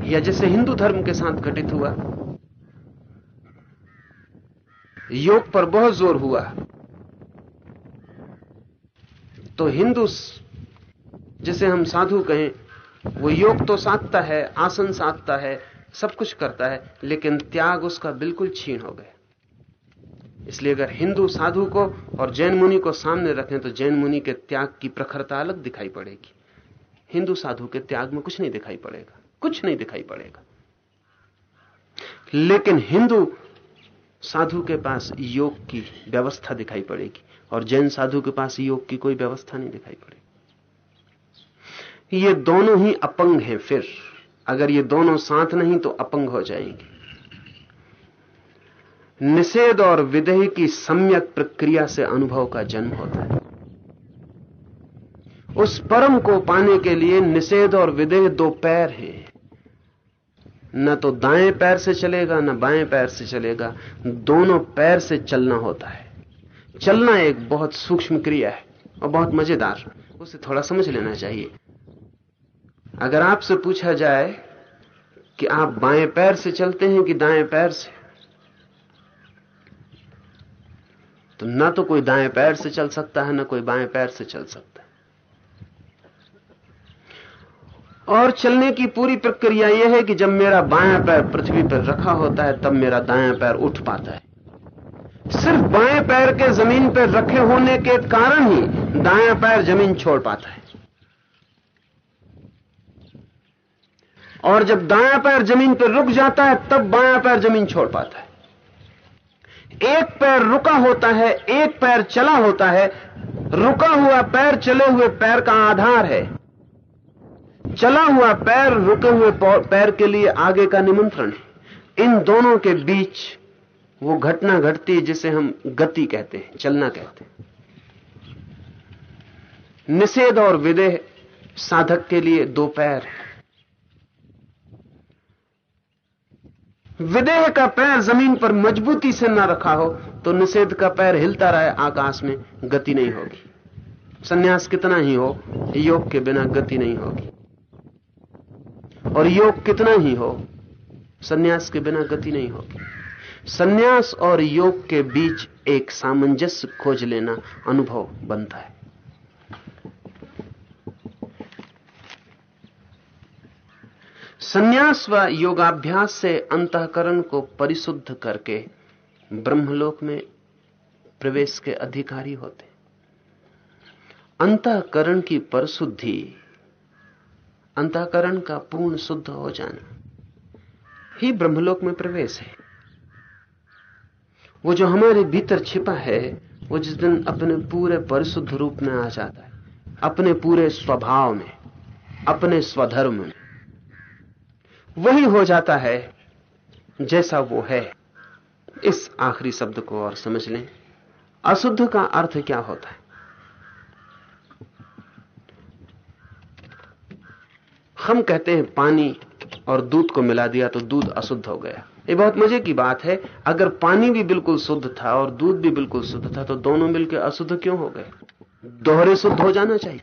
है। या जैसे हिंदू धर्म के साथ घटित हुआ योग पर बहुत ज़ोर हुआ। तो हिंदू जिसे हम साधु कहें, वो योग तो साधता है, आसन साधता है, सब कुछ करता है, लेकिन त्याग उसका बिल्कुल छीन हो गया। इसलिए अगर हिंदू साधु को और जैन मुनि को सामने रखें तो जैन मुनि के त्याग की प्रखरता अलग दिखाई पड़ेगी। हिंदू साधु के त्याग में कुछ नहीं दिखाई पड़ेगा, कुछ नहीं दिखाई पड़ेगा। लेकिन हिंदू साधु के पास योग की व्यवस्था दिखाई पड़ेगी और जैन साधु के पास योग की कोई व्यवस्था नहीं दिखाई पड़ेगी। ये दोनों ही अपंग हैं फिर। अगर ये दोनों साथ नहीं तो अपंग हो जाएँगे। निषेध और विदेह की सम्यक प्रक्रिया से अनुभव का जन्म होता है। उस परम को पाने के लिए निषेध और विदेह दो पैर हैं। न तो दाएँ पैर से चलेगा, न बाएँ पैर से चलेगा। दोनों पैर से चलना होता है। चलना एक बहुत सूक्ष्म क्रिया है और बहुत मज़ेदार। उसे थोड़ा समझ लेना चाहिए। अगर आपसे पूछा जाए कि आप बाएँ पैर से चलते हैं कि दाएँ पैर से तो ना तो कोई दाएँ पैर से चल सकता है, ना कोई बाएँ पैर से चल सकता है। और चलने की पूरी प्रक्रिया यह है कि जब मेरा बाया पैर पृथ्वी पर रखा होता है, तब मेरा दाया पैर उठ पाता है। सिर्फ़ बाएँ पैर के ज़मीन पर रखे होने के कारण ही दाया पैर ज़मीन छोड़ पाता है। और जब दाया पैर ज़मीन पर रुक जाता है, तब बाया पैर ज़मीन छोड़ पाता है। एक पैर रुका होता है, एक पैर चला होता है। रुका हुआ पैर, चले हुए पैर का आधार है। चला हुआ पैर, रुके हुए पैर के लिए आगे का निमंत्रण है। इन दोनों के बीच वो घटना घटती है जिसे हम गति कहते हैं, चलना कहते हैं। निषेध और विदेह साधक के लिए दो पैर है। विदेह का पैर ज़मीन पर मजबूती से न रखा हो तो निषेध का पैर हिलता रहे, आकाश में गति नहीं होगी। सन्यास कितना ही हो, योग के बिना गति नहीं होगी। और योग कितना ही हो, सन्यास के बिना गति नहीं होगी। सन्यास और योग के बीच एक सामंजस्य खोज लेना अनुभव बनता है। सन्यास व योगाभ्यास से अंतकरण को परिशुद्ध करके ब्रह्मलोक में प्रवेश के अधिकारी होते अंतकरण की परिशुद्धि अंतकरण का पूर्ण शुद्ध हो जाना। ही ब्रह्मलोक में प्रवेश है। वो जो हमारे भीतर छिपा है, वो जिस दिन अपने पूरे परिशुद्ध रूप में आ जाता है, अपने पूरे स्वभाव में, अपने स्वधर्म में, वही हो जाता है जैसा वो है। इस आखिरी शब्द को और समझ लें। अशुद्ध का अर्थ क्या होता है? हम कहते हैं पानी और दूध को मिला दिया तो दूध अशुद्ध हो गया। ये बहुत मज़े की बात है। अगर पानी भी बिल्कुल शुद्ध था और दूध भी बिल्कुल शुद्ध था तो दोनों मिलकर अशुद्ध क्यों हो गए? दोहरे शुद्ध हो जाना चाहिए।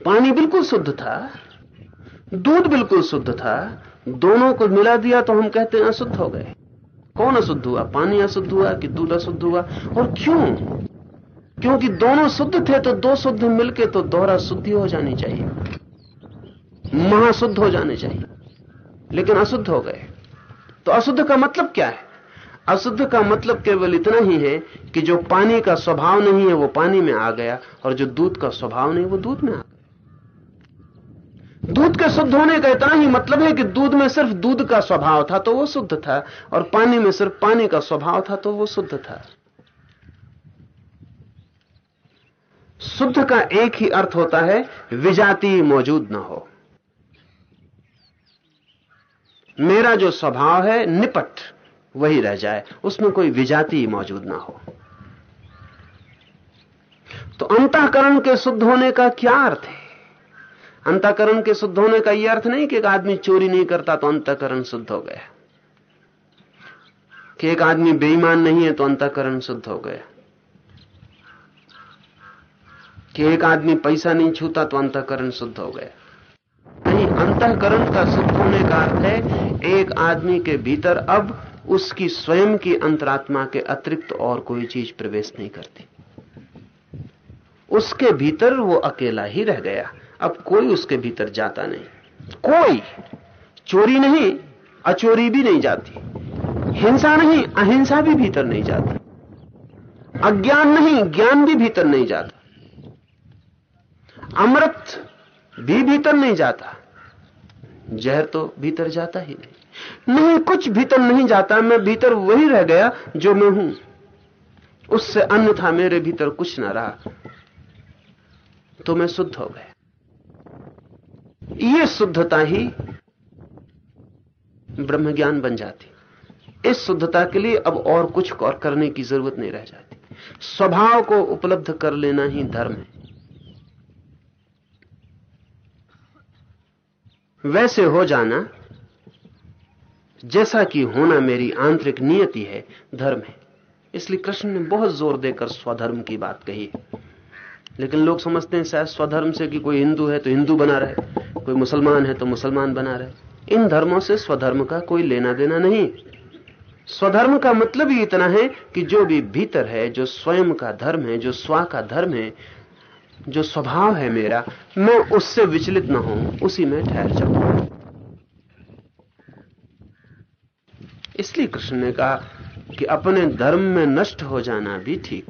पानी बिल्कुल शुद्ध था, दूध बिल्कुल शुद्ध था, दोनों को मिला दिया तो हम कहते हैं अशुद्ध हो गए। कौन अशुद्ध हुआ? पानी अशुद्ध हुआ कि दूध अशुद्ध हुआ? और क्यों? क्योंकि दोनों शुद्ध थे तो दो शुद्ध मिलके तो दोहरा शुद्धि हो जानी चाहिए। महाशुद्ध हो जाने चाहिए। लेकिन अशुद्ध हो गए। तो अशुद्ध का मतलब क्या है? अशुद्ध का मतलब केवल इतना ही है कि जो पानी का स्वभाव नहीं है, वो पानी में आ गया, और जो दूध का स्वभाव नहीं, वो दूध में आ गया। दूध के शुद्ध होने का इतना ही मतलब है कि दूध में सिर्फ़ दूध का स्वभाव था तो वो शुद्ध था, और पानी में सिर्फ़ पानी का स्वभाव था तो वो शुद्ध था। शुद्ध का एक ही अर्थ होता है, विजाति मौजूद ना हो। मेरा जो स्वभाव है, निपट, वही रह जाए। उसमें कोई विजाति मौजूद ना हो। तो अंतकरण के शुद्ध होने का क्या अर्थ है? अंतकरण के शुद्ध होने का यह अर्थ नहीं कि एक आदमी चोरी नहीं करता तो अंतकरण शुद्ध हो गया। कि एक आदमी बेईमान नहीं है तो अंतकरण शुद्ध हो गया। कि एक आदमी पैसा नहीं छूता तो अंतकरण शुद्ध हो गया। नहीं, अंतकरण का शुद्ध होने का अर्थ है, एक आदमी के भीतर अब उसकी स्वयं की अंतरात्मा के अतिरिक्त और कोई चीज़ प्रवेश नहीं करती। उसके भीतर वो अकेला ही रह गया। अब कोई उसके भीतर जाता नहीं। कोई चोरी नहीं, अचोरी भी नहीं जाती। हिंसा नहीं, अहिंसा भी भीतर नहीं जाती। अज्ञान नहीं, ज्ञान भी भीतर नहीं जाता। अमृत भी भीतर नहीं जाता। जहर तो भीतर जाता ही नहीं। नहीं, कुछ भीतर नहीं जाता, मैं भीतर वही रह गया जो मैं हूँ। उससे अन्यथा मेरे भीतर कुछ ना रहा तो मैं शुद्ध हो गया। ये शुद्धता ही ब्रह्म ज्ञान बन जाती। इस शुद्धता के लिए अब और कुछ और करने की ज़रूरत नहीं रह जाती। स्वभाव को उपलब्ध कर लेना ही धर्म है। वैसे हो जाना, जैसा कि होना मेरी आंतरिक नियति है, धर्म है। इसलिए कृष्ण ने बहुत ज़ोर देकर स्वधर्म की बात कही। है लेकिन लोग समझते हैं शायद स्वधर्म से कि कोई हिंदू है तो हिंदू बना रहे, कोई मुसलमान है तो मुसलमान बना रहे। इन धर्मों से स्वधर्म का कोई लेना देना नहीं। स्वधर्म का मतलब ही इतना है कि जो भी भीतर है, जो स्वयं का धर्म है, जो स्व का धर्म है जो स्वभाव है मेरा, मैं उससे विचलित ना हूँ उसी में ठहर जाऊँ। इसलिए कृष्ण ने कहा कि अपने धर्म में नष्ट हो जाना भी ठीक।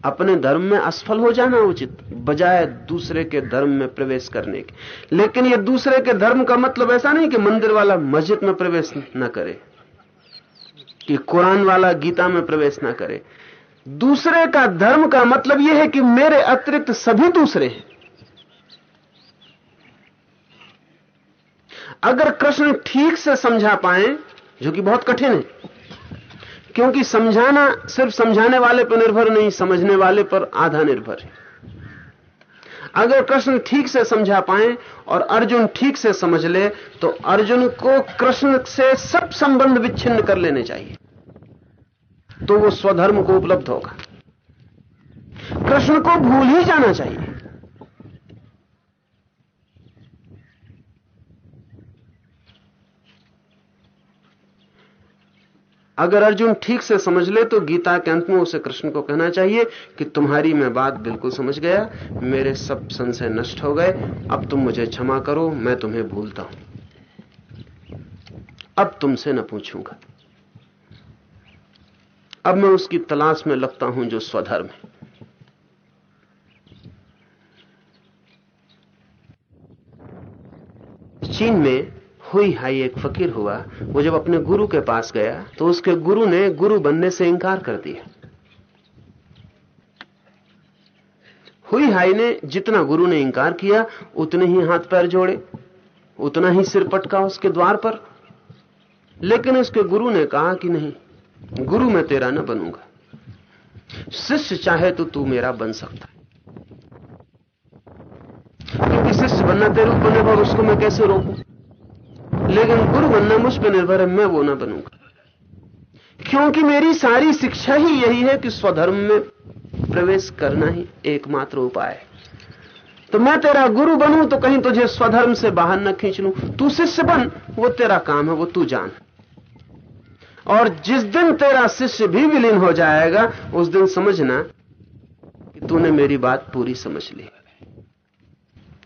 अपने धर्म में असफल हो जाना उचित, बजाय दूसरे के धर्म में प्रवेश करने के। लेकिन यह दूसरे के धर्म का मतलब ऐसा नहीं कि मंदिर वाला मस्जिद में प्रवेश न करे, कि कुरान वाला गीता में प्रवेश न करे। दूसरे का धर्म का मतलब यह है कि मेरे अतिरिक्त सभी दूसरे हैं। अगर कृष्ण ठीक से समझा पाए, जो कि बहुत कठिन है, क्योंकि समझाना सिर्फ़ समझाने वाले पर निर्भर नहीं, समझने वाले पर आधा निर्भर है। अगर कृष्ण ठीक से समझा पाए और अर्जुन ठीक से समझ ले तो अर्जुन को कृष्ण से सब संबंध विच्छिन्न कर लेने चाहिए। तो वो स्वधर्म को उपलब्ध होगा। कृष्ण को भूल ही जाना चाहिए। अगर अर्जुन ठीक से समझ ले तो गीता के अंत में उसे कृष्ण को कहना चाहिए कि तुम्हारी मैं बात बिल्कुल समझ गया, मेरे सब संशय नष्ट हो गए, अब तुम मुझे क्षमा करो, मैं तुम्हें भूलता हूँ। अब तुमसे न पूछूँगा। अब मैं उसकी तलाश में लगता हूँ जो स्वधर्म है। चीन में हुई हाई एक फकीर हुआ, वो जब अपने गुरु के पास गया तो उसके गुरु ने गुरु बनने से इंकार कर दिया। हुई हाई ने जितना गुरु ने इंकार किया, उतने ही हाथ पैर जोड़े, उतना ही सिर पटका उसके द्वार पर। लेकिन उसके गुरु ने कहा कि नहीं गुरु मैं तेरा ना बनूँगा। शिष्य चाहे तो तू मेरा बन सकता है। क्योंकि शिष्य बनना तेरे ऊपर निर्भर, उसको मैं कैसे रोकू? लेकिन गुरु बनना मुझ पर निर्भर है, मैं वो ना बनूँगा। क्योंकि मेरी सारी शिक्षा ही यही है कि स्वधर्म में प्रवेश करना ही एकमात्र उपाय है। तो मैं तेरा गुरु बनूं तो कहीं तुझे स्वधर्म से बाहर न खींच लू। तू शिष्य बन, वो तेरा काम है, वो तू जान। और जिस दिन तेरा शिष्य भी विलीन हो जाएगा, उस दिन समझना कि तूने मेरी बात पूरी समझ ली।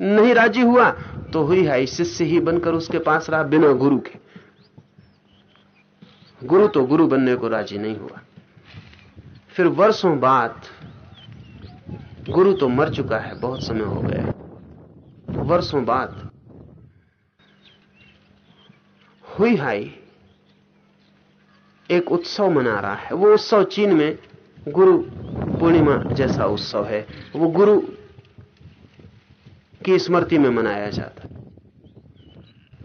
नहीं राज़ी हुआ तो हुई है शिष्य ही बनकर उसके पास रहा बिना गुरु के। गुरु तो गुरु बनने को राज़ी नहीं हुआ। फिर वर्षों बाद गुरु तो मर चुका है, बहुत समय हो गया वर्षों बाद हुई हाई एक उत्सव मना रहा है। वो उत्सव चीन में गुरु पूर्णिमा जैसा उत्सव है। वो गुरु की स्मृति में मनाया जाता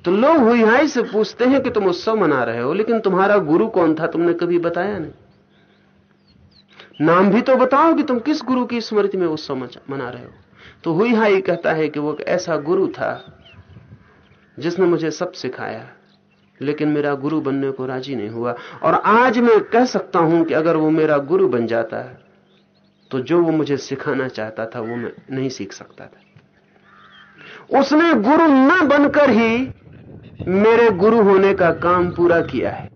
तो लोग हुई से पूछते हैं कि तुम उत्सव मना रहे हो, लेकिन तुम्हारा गुरु कौन था तुमने कभी बताया नहीं। नाम भी तो बताओ कि तुम किस गुरु की स्मृति में उत्सव मना रहे हो। तो हुई हाई कहता है कि वो ऐसा गुरु था जिसने मुझे सब सिखाया। लेकिन मेरा गुरु बनने को राज़ी नहीं हुआ। और आज मैं कह सकता हूँ कि अगर वो मेरा गुरु बन जाता है तो जो वो मुझे सिखाना चाहता था, वो मैं नहीं सीख सकता था। उसने गुरु न बनकर ही मेरे गुरु होने का काम पूरा किया है।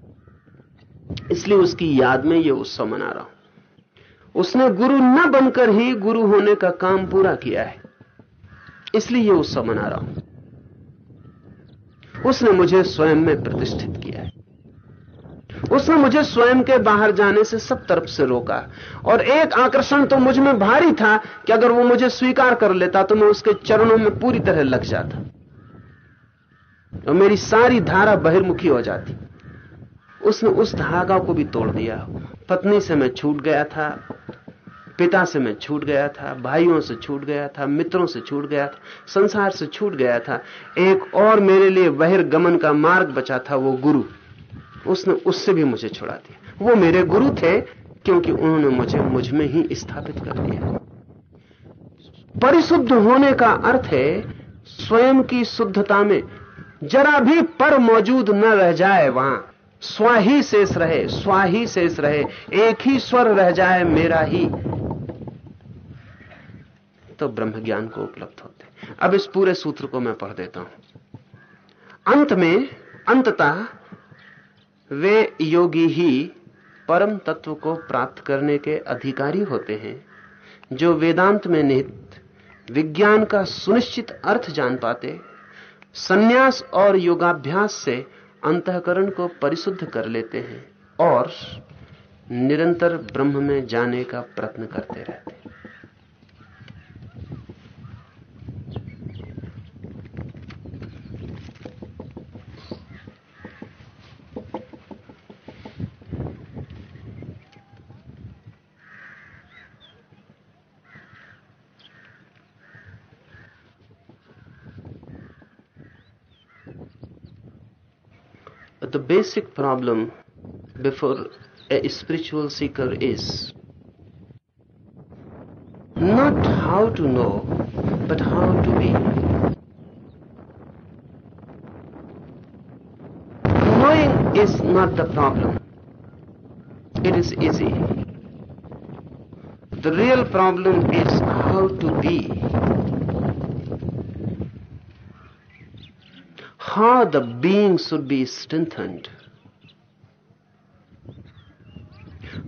इसलिए उसकी याद में यह उत्सव मना रहा हूँ। उसने गुरु न बनकर ही गुरु होने का काम पूरा किया है। इसलिए यह उत्सव मना रहा हूँ। उसने मुझे स्वयं में प्रतिष्ठित किया है। उसने मुझे स्वयं के बाहर जाने से सब तरफ़ से रोका। और एक आकर्षण तो मुझमें भारी था कि अगर वो मुझे स्वीकार कर लेता तो मैं उसके चरणों में पूरी तरह लग जाता। और मेरी सारी धारा बहिर्मुखी हो जाती। उसने उस धागा को भी तोड़ दिया। पत्नी से मैं छूट गया था। पिता से मैं छूट गया था, भाइयों से छूट गया था, मित्रों से छूट गया था, संसार से छूट गया था। एक और मेरे लिए बहिर्गमन का मार्ग बचा था वो गुरु। उसने उससे भी मुझे छुड़ा दिया। वो मेरे गुरु थे क्योंकि उन्होंने मुझे मुझमें ही स्थापित कर दिया। परिशुद्ध होने का अर्थ है स्वयं की शुद्धता में जरा भी पर मौजूद न रह जाए वहाँ। स्व ही शेष रहे स्व ही शेष रहे। एक ही स्वर रह जाए, मेरा ही। तो ब्रह्म ज्ञान को उपलब्ध होते अब इस पूरे सूत्र को मैं पढ़ देता हूँ। अंत में, अंततः, वे योगी ही परम तत्व को प्राप्त करने के अधिकारी होते हैं, जो वेदांत में निहित, विज्ञान का सुनिश्चित अर्थ जान पाते, सन्यास और योगाभ्यास से अंतकरण को परिशुद्ध कर लेते हैं और निरंतर ब्रह्म में जाने का प्रयत्न करते रहते हैं। The basic problem before a spiritual seeker is not how to know, but how to be. Knowing is not the problem. It is easy. The real problem is how to be. How the being should be strengthened.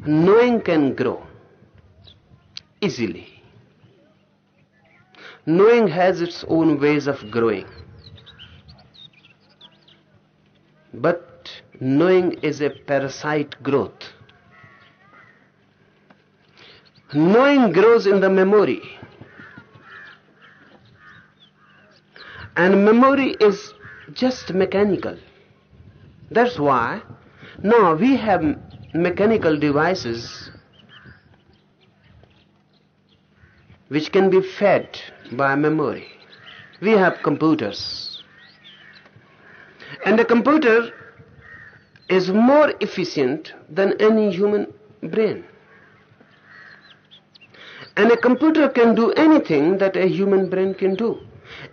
Knowing can grow easily. Knowing has its own ways of growing. But knowing is a parasite growth. Knowing grows in the memory. And memory is just mechanical. That's why now we have mechanical devices which can be fed by memory. We have computers. And a computer is more efficient than any human brain. And a computer can do anything that a human brain can do.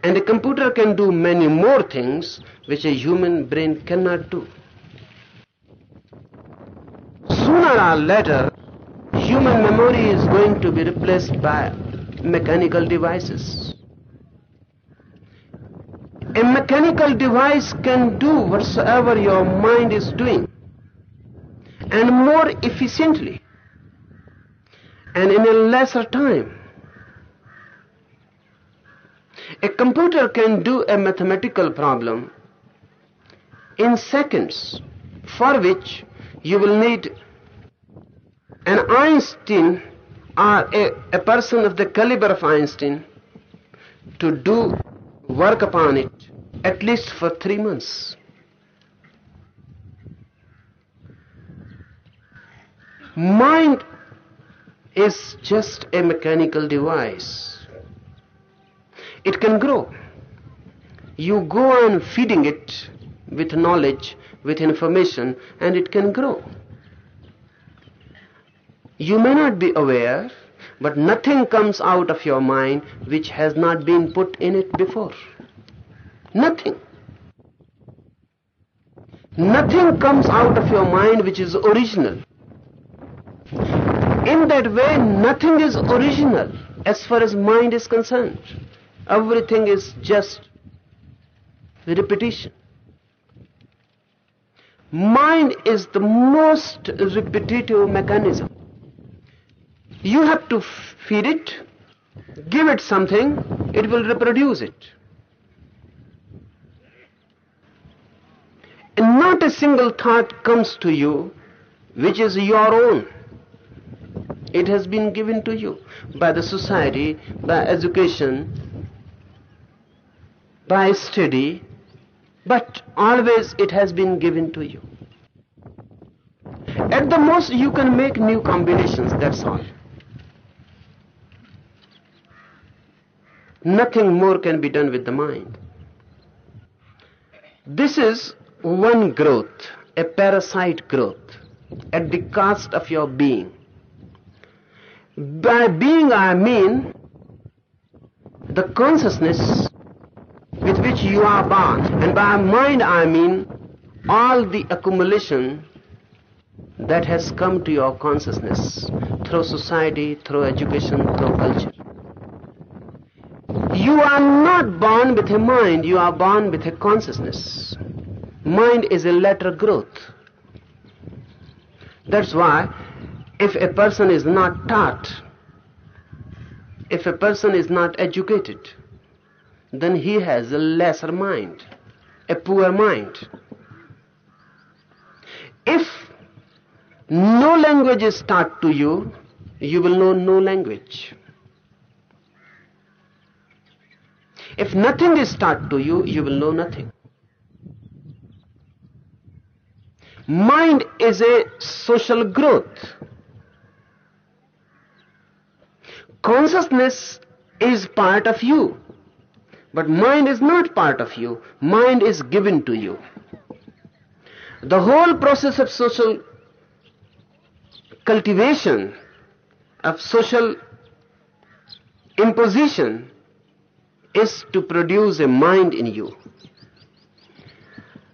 And a computer can do many more things which a human brain cannot do. Sooner or later, human memory is going to be replaced by mechanical devices. A mechanical device can do whatsoever your mind is doing and more efficiently and in a lesser time. A computer can do a mathematical problem in seconds for which you will need an Einstein or a, a person of the caliber of Einstein to do work upon it at least for three months. Mind is just a mechanical device. It can grow. You go on feeding it with knowledge, with information, and it can grow. You may not be aware, but nothing comes out of your mind which has not been put in it before. Nothing. Nothing comes out of your mind which is original. In that way, nothing is original as far as mind is concerned. Everything is just repetition. Mind is the most repetitive mechanism. You have to feed it, give it something, it will reproduce it. And not a single thought comes to you which is your own. It has been given to you by the society, by education, by study, but always it has been given to you. At the most, you can make new combinations, that's all. Nothing more can be done with the mind. This is one growth, a parasite growth, at the cost of your being. By being, I mean the consciousness with which you are born. And by mind, I mean all the accumulation that has come to your consciousness through society, through education, through culture. You are not born with a mind, you are born with a consciousness. Mind is a later growth. That's why if a person is not taught, if a person is not educated, then he has a lesser mind, a poor mind. If no language is taught to you, you will know no language. If nothing is taught to you, you will know nothing. Mind is a social growth. Consciousness is part of you. But mind is not part of you. Mind is given to you. The whole process of social cultivation, of social imposition, is to produce a mind in you.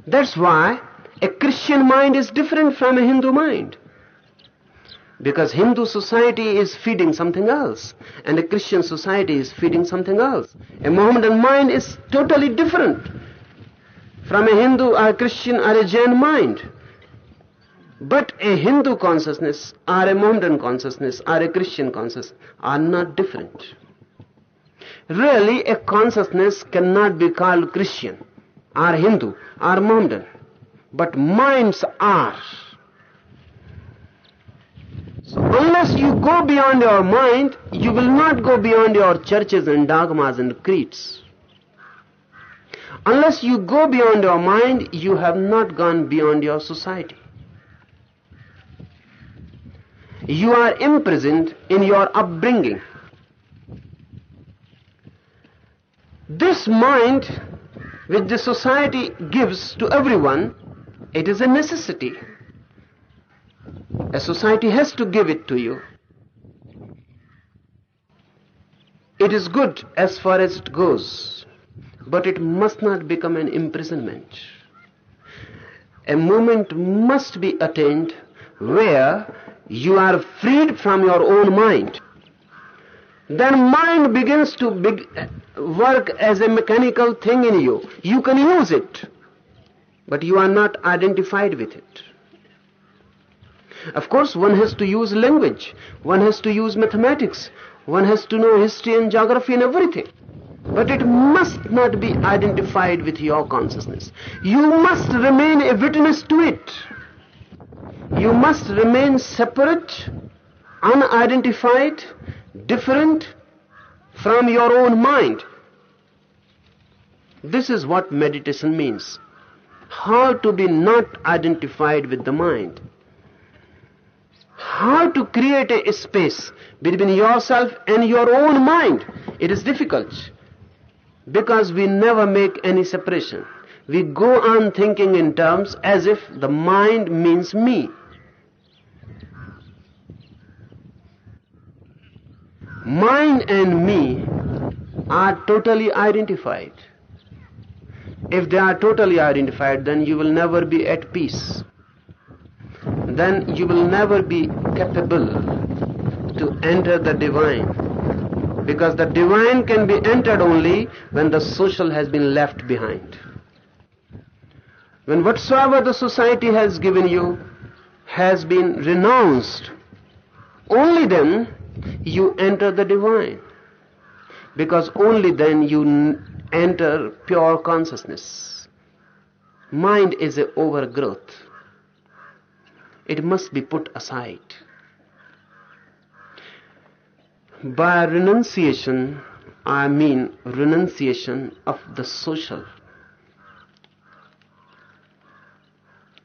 That's why a Christian mind is different from a Hindu mind. Because Hindu society is feeding something else, and a Christian society is feeding something else. A Mohammedan mind is totally different from a Hindu or a Christian or a Jain mind. But a Hindu consciousness or a Mohammedan consciousness or a Christian consciousness are not different. Really, a consciousness cannot be called Christian or Hindu or Mohammedan, but minds are. Unless you go beyond your mind, you will not go beyond your churches and dogmas and creeds. Unless you go beyond your mind, you have not gone beyond your society. You are imprisoned in your upbringing. This mind which the society gives to everyone, it is a necessity. A society has to give it to you. It is good as far as it goes, but it must not become an imprisonment. A moment must be attained where you are freed from your own mind. Then mind begins to beg- work as a mechanical thing in you. You can use it, but you are not identified with it. Of course, one has to use language, one has to use mathematics, one has to know history and geography and everything. But it must not be identified with your consciousness. You must remain a witness to it. You must remain separate, unidentified, different from your own mind. This is what meditation means. How to be not identified with the mind. How to create a space between yourself and your own mind. It is difficult because we never make any separation. We go on thinking in terms as if the mind means me. Mind and me are totally identified. If they are totally identified, then you will never be at peace. Then you will never be capable to enter the divine. Because the divine can be entered only when the social has been left behind. When whatsoever the society has given you has been renounced, only then you enter the divine. Because only then you enter pure consciousness. Mind is a overgrowth. It must be put aside. By renunciation, I mean renunciation of the social.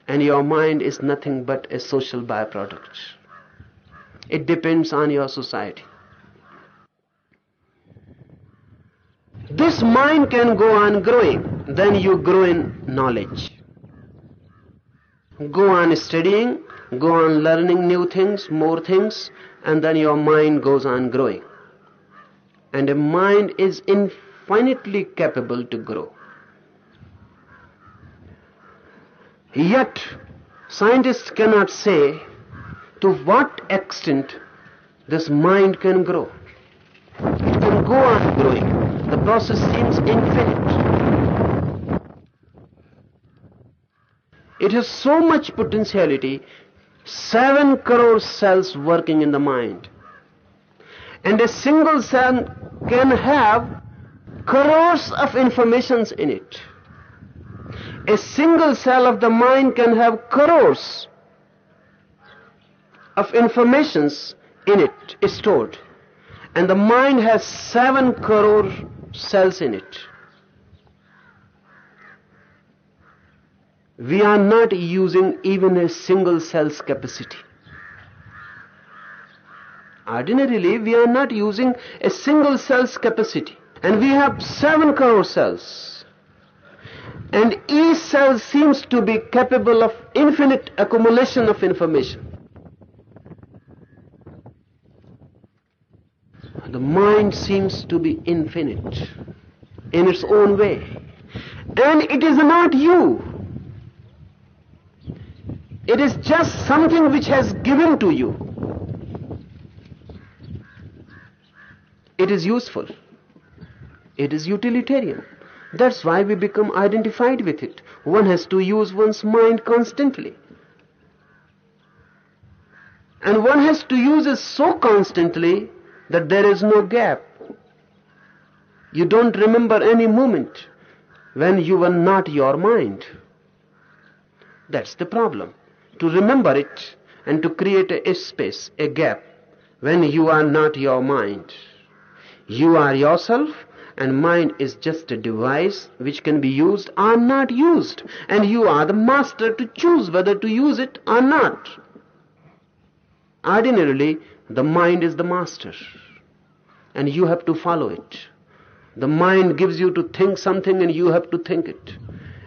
and your mind is nothing but a social byproduct. It depends on your society. This mind can go on growing, then you grow in knowledge. Go on studying, go on learning new things, more things, and then your mind goes on growing. And a mind is infinitely capable to grow. Yet, scientists cannot say to what extent this mind can grow. It can go on growing. The process seems infinite. It has so much potentiality, 7 crore cells working in the mind. And a single cell can have crores of informations in it. A single cell of the mind can have crores of informations in it stored. And the mind has 7 crore cells in it. We are not using even a single cell's capacity. Ordinarily, we are not using a single cell's capacity. And we have 7 crore cells. And each cell seems to be capable of infinite accumulation of information. The mind seems to be infinite in its own way. And it is not you. It is just something which has given to you. It is useful. It is utilitarian. That's why we become identified with it. One has to use one's mind constantly. And one has to use it so constantly that there is no gap. You don't remember any moment when you were not your mind. That's the problem. To remember it and to create a space, a gap, when you are not your mind. You are yourself and mind is just a device which can be used or not used. And you are the master to choose whether to use it or not. Ordinarily, the mind is the master. And you have to follow it. The mind gives you to think something and you have to think it.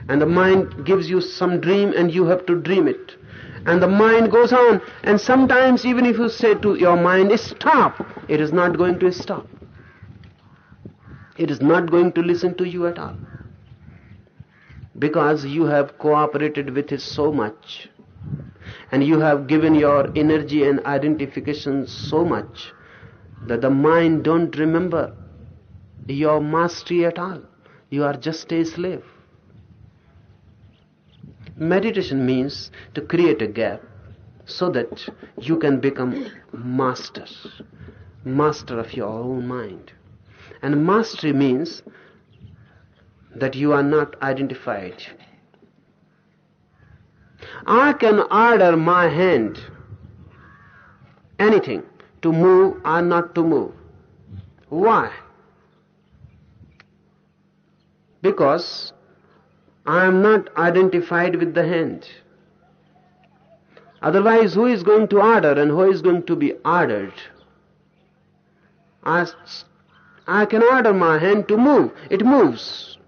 And the mind gives you some dream and you have to dream it. And the mind goes on. And sometimes even if you say to your mind, stop, it is not going to stop. It is not going to listen to you at all. Because you have cooperated with it so much. And you have given your energy and identification so much that the mind don't remember your mastery at all. You are just a slave. Meditation means to create a gap so that you can become master, master of your own mind. And mastery means that you are not identified. I can order my hand anything to move or not to move. Why? Because I am not identified with the hand. Otherwise, who is going to order and who is going to be ordered? I, I can order my hand to move. It moves.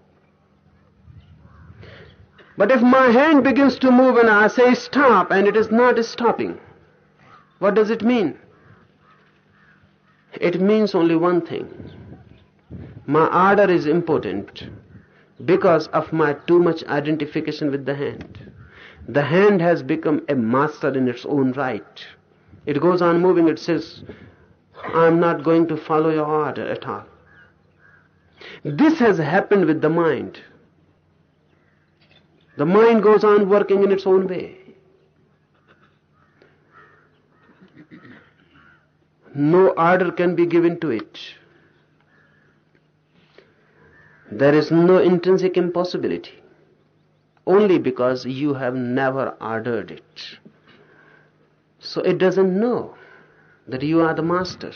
But if my hand begins to move and I say stop and it is not stopping, what does it mean? It means only one thing. My order is important because of my too much identification with the hand. The hand has become a master in its own right. It goes on moving, it says, I'm not going to follow your order at all. This has happened with the mind. The mind goes on working in its own way. No order can be given to it. There is no intrinsic impossibility. Only because you have never ordered it. So it doesn't know that you are the master.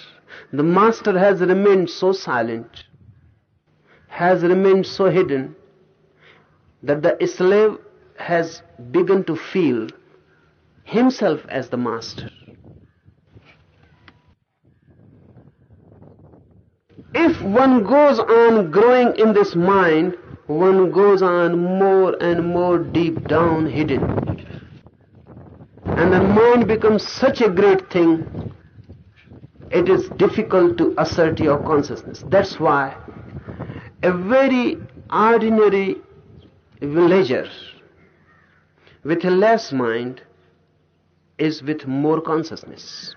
The master has remained so silent, has remained so hidden, that the slave has begun to feel himself as the master. If one goes on growing in this mind, one goes on more and more deep down hidden. And the mind becomes such a great thing, it is difficult to assert your consciousness. That's why a very ordinary villager with a less mind is with more consciousness.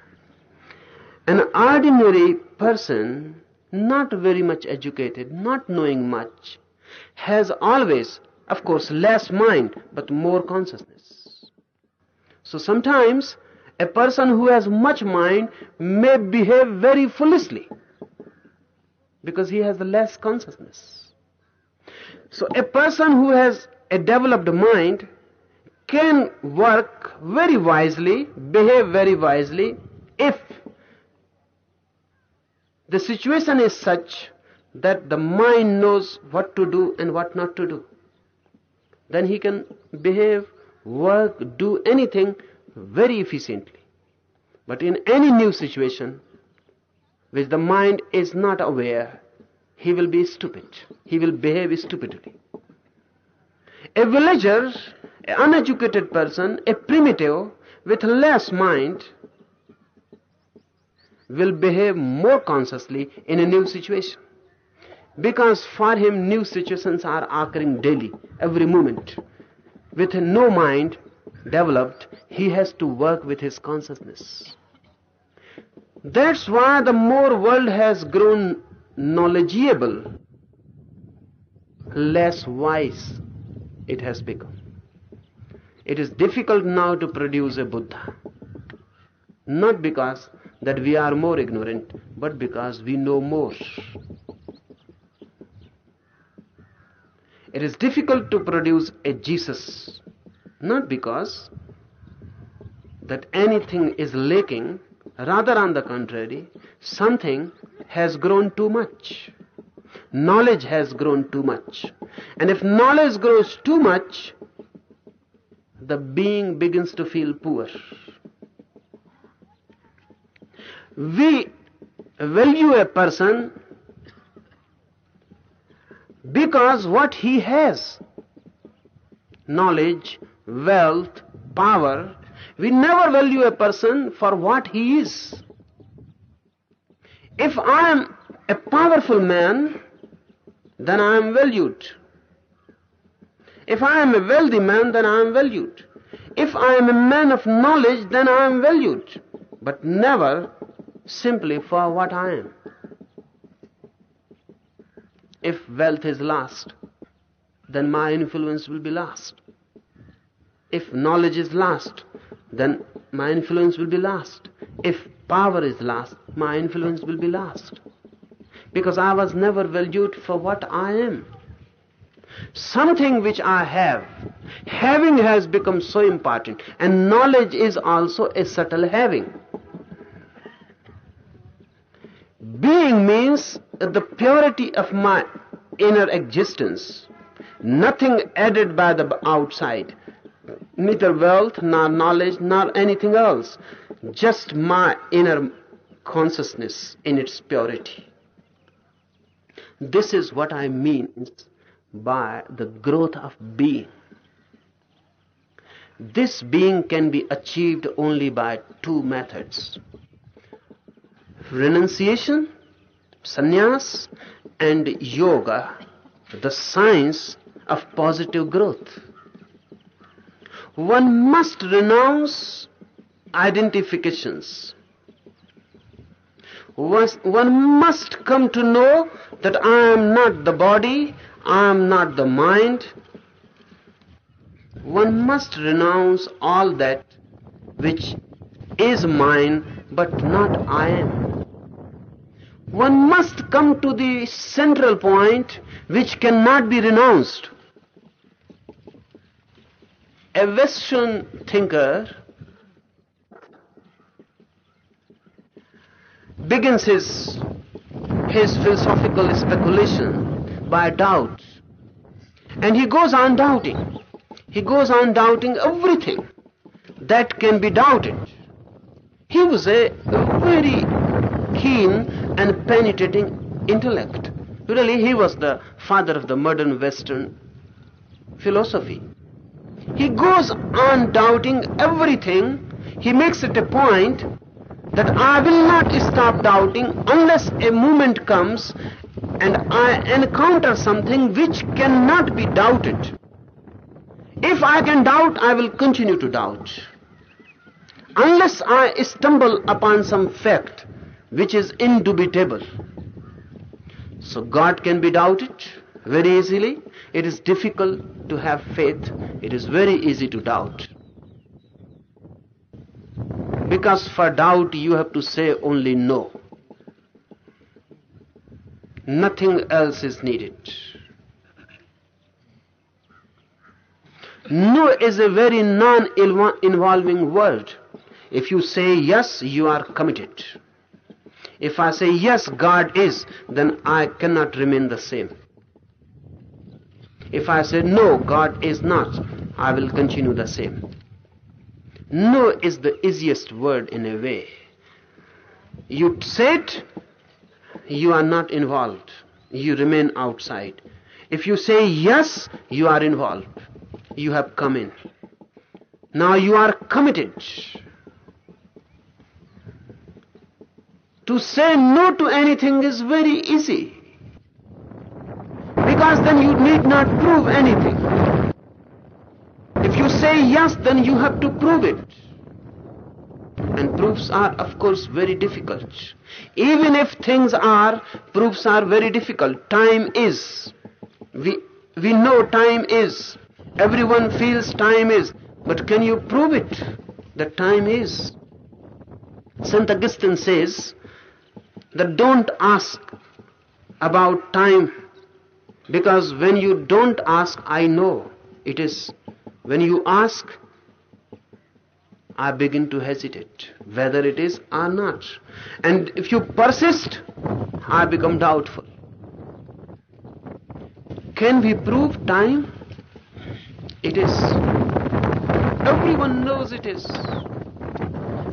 An ordinary person, not very much educated, not knowing much, has always, of course, less mind but more consciousness. So sometimes a person who has much mind may behave very foolishly because he has less consciousness. So a person who has a developed mind can work very wisely, behave very wisely if the situation is such that the mind knows what to do and what not to do. Then he can behave, work, do anything very efficiently. But in any new situation, which the mind is not aware, he will be stupid. He will behave stupidly. A villager, an uneducated person, a primitive with less mind, will behave more consciously in a new situation. Because for him, new situations are occurring daily, every moment. With no mind developed, he has to work with his consciousness. That's why the more world has grown knowledgeable, less wise it has become. It is difficult now to produce a Buddha. Not because that we are more ignorant, but because we know more. It is difficult to produce a Jesus, not because that anything is lacking, rather on the contrary, something has grown too much. Knowledge has grown too much. And if knowledge grows too much, the being begins to feel poor. We value a person because what he has knowledge, wealth, power we never value a person for what he is. If I am a powerful man, then I am valued. If I am a wealthy man, then I am valued. If I am a man of knowledge, then I am valued. But never simply for what I am. If wealth is lost, then my influence will be lost. If knowledge is lost, then my influence will be lost. If power is lost, my influence will be lost. Because I was never valued for what I am. Something which I have, having has become so important, and knowledge is also a subtle having. Being means the purity of my inner existence, nothing added by the outside, neither wealth, nor knowledge, nor anything else, just my inner consciousness in its purity. This is what I mean by the growth of being. This being can be achieved only by two methods renunciation, sannyas, and yoga, the science of positive growth. One must renounce identifications. One must come to know that I am not the body, I am not the mind. One must renounce all that which is mine but not I am one must come to the central point which cannot be renounced. A Western thinker begins his, his philosophical speculation by doubt. And he goes on doubting. he goes on doubting everything that can be doubted. He was a very keen and penetrating intellect. Really, he was the father of the modern Western philosophy. He goes on doubting everything. He makes it a point that I will not stop doubting unless a moment comes and I encounter something which cannot be doubted. If I can doubt, I will continue to doubt. Unless I stumble upon some fact which is indubitable. So God can be doubted very easily. It is difficult to have faith. It is very easy to doubt. Because for doubt you have to say only no. Nothing else is needed. No is a very non-involving word. If you say yes, you are committed. If I say yes, God is, then I cannot remain the same. If I say no, God is not, I will continue the same. No is the easiest word in a way. You say it, you are not involved. You remain outside. If you say yes, you are involved. You have come in. Now you are committed. To say no to anything is very easy. Because then you need not prove anything. If you say yes, then you have to prove it. And proofs are, of course, very difficult. Even if things are, proofs are very difficult. Time is. We, we know time is. Everyone feels time is. But can you prove it that time is? St. Augustine says that don't ask about time because when you don't ask, I know it is. When you ask, I begin to hesitate whether it is or not. And if you persist, I become doubtful. Can we prove time? It is. Everyone knows it is.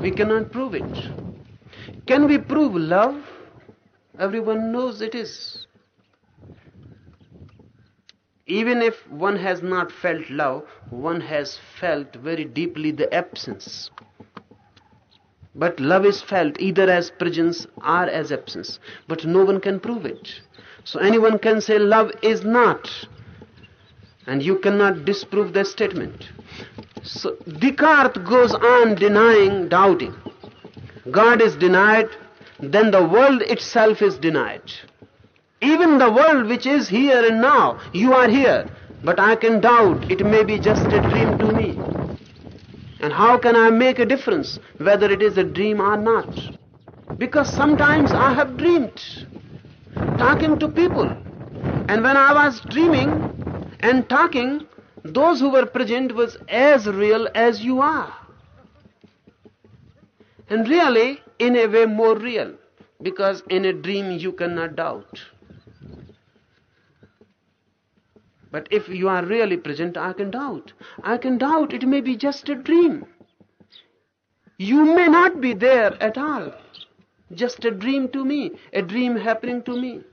We cannot prove it. Can we prove love? Everyone knows it is. Even if one has not felt love, one has felt very deeply the absence. But love is felt either as presence or as absence. But no one can prove it. So anyone can say love is not. And you cannot disprove that statement. So Descartes goes on denying, doubting. God is denied, then the world itself is denied. Even the world which is here and now, you are here, but I can doubt it may be just a dream to me. And how can I make a difference whether it is a dream or not? Because sometimes I have dreamed talking to people. And when I was dreaming and talking, those who were present was as real as you are. And really, in a way, more real. Because in a dream you cannot doubt. But if you are really present, I can doubt. I can doubt it may be just a dream. You may not be there at all. Just a dream to me, a dream happening to me.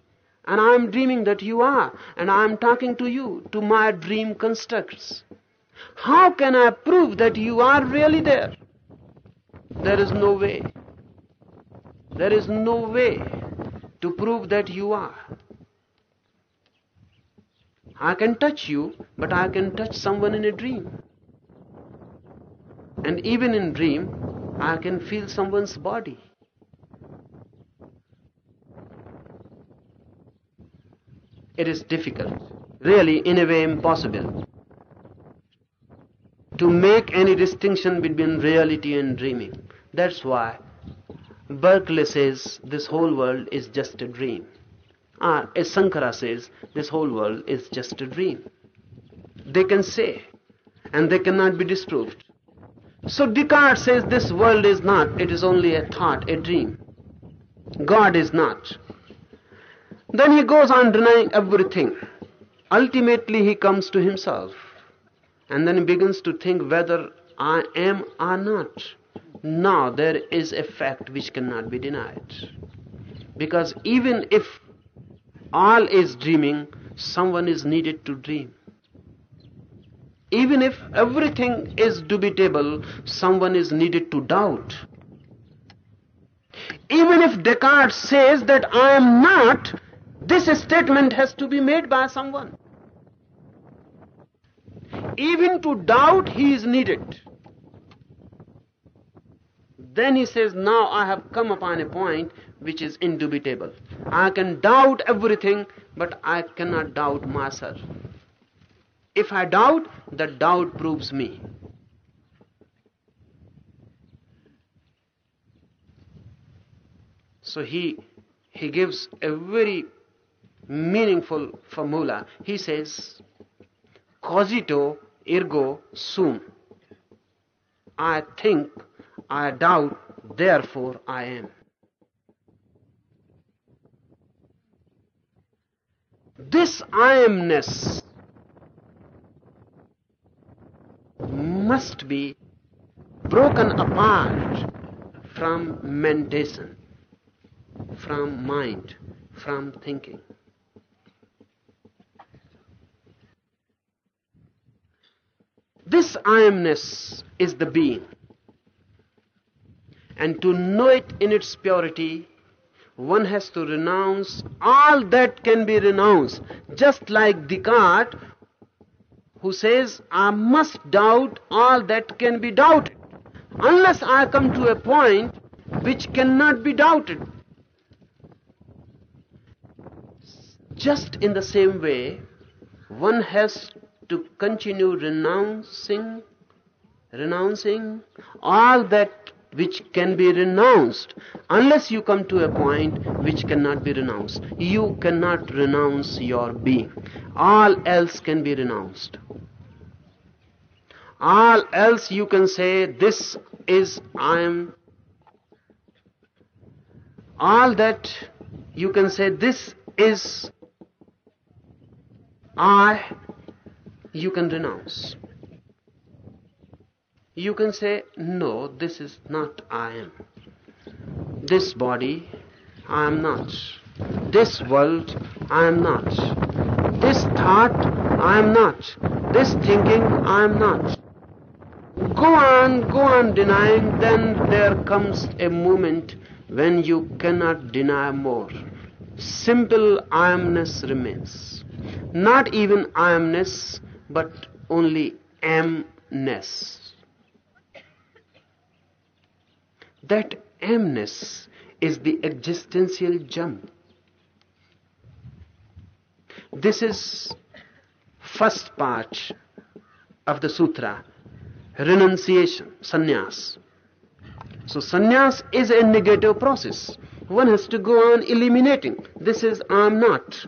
And I am dreaming that you are, and I am talking to you, to my dream constructs. How can I prove that you are really there? There is no way. There is no way to prove that you are. I can touch you, but I can touch someone in a dream. And even in dream, I can feel someone's body. It is difficult, really in a way impossible, to make any distinction between reality and dreaming. That's why Berkeley says this whole world is just a dream. Ah, as Sankara says, this whole world is just a dream. They can say, and they cannot be disproved. So Descartes says this world is not, it is only a thought, a dream. God is not. Then he goes on denying everything. Ultimately, he comes to himself. And then he begins to think whether I am or not. Now there is a fact which cannot be denied. Because even if all is dreaming, someone is needed to dream. Even if everything is dubitable, someone is needed to doubt. Even if Descartes says that I am not, this statement has to be made by someone. Even to doubt, he is needed. Then he says, Now I have come upon a point which is indubitable. I can doubt everything, but I cannot doubt myself. If I doubt, the doubt proves me. So he he gives a very meaningful formula. He says, cogito ergo sum. I think, I doubt, therefore I am. This I amness must be broken apart from mentation, from mind, from thinking. This I amness is the being. And to know it in its purity, one has to renounce all that can be renounced. Just like Descartes, who says, I must doubt all that can be doubted. Unless I come to a point which cannot be doubted. Just in the same way, one has to continue renouncing, renouncing all that which can be renounced unless you come to a point which cannot be renounced. You cannot renounce your being. All else can be renounced. All else you can say, this is I am. All that you can say, this is I, you can renounce. You can say, no, this is not I am. This body, I am not. This world, I am not. This thought, I am not. This thinking, I am not. Go on, go on denying, then there comes a moment when you cannot deny more. Simple I amness remains. Not even I amness, but only amness. That amness is the existential jump. This is first part of the sutra, renunciation, sannyas. So sannyas is a negative process. One has to go on eliminating. This is I'm not.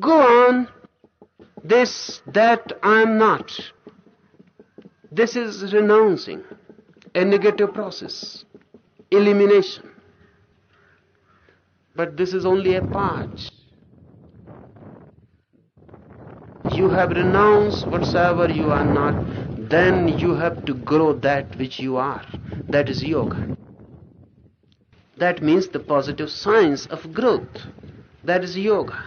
Go on. This, that, I'm not. This is renouncing a negative process, elimination. But this is only a part. You have renounced whatsoever you are not, then you have to grow that which you are. That is yoga. That means the positive science of growth. That is yoga.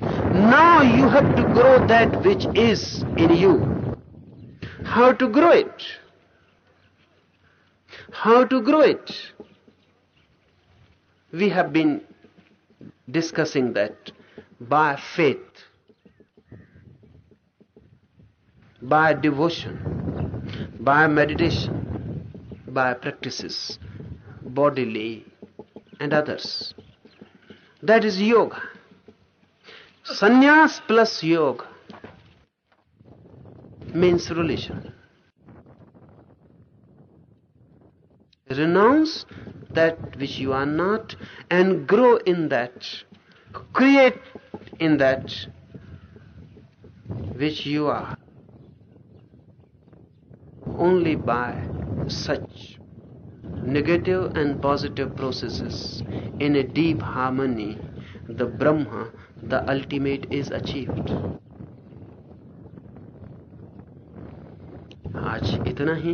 Now you have to grow that which is in you. How to grow it? How to grow it? We have been discussing that by faith, by devotion, by meditation, by practices, bodily and others. That is yoga. Sannyas plus yoga means religion. Renounce that which you are not and grow in that. Create in that which you are. Only by such negative and positive processes in a deep harmony, the Brahma, the ultimate, is achieved. इतना ही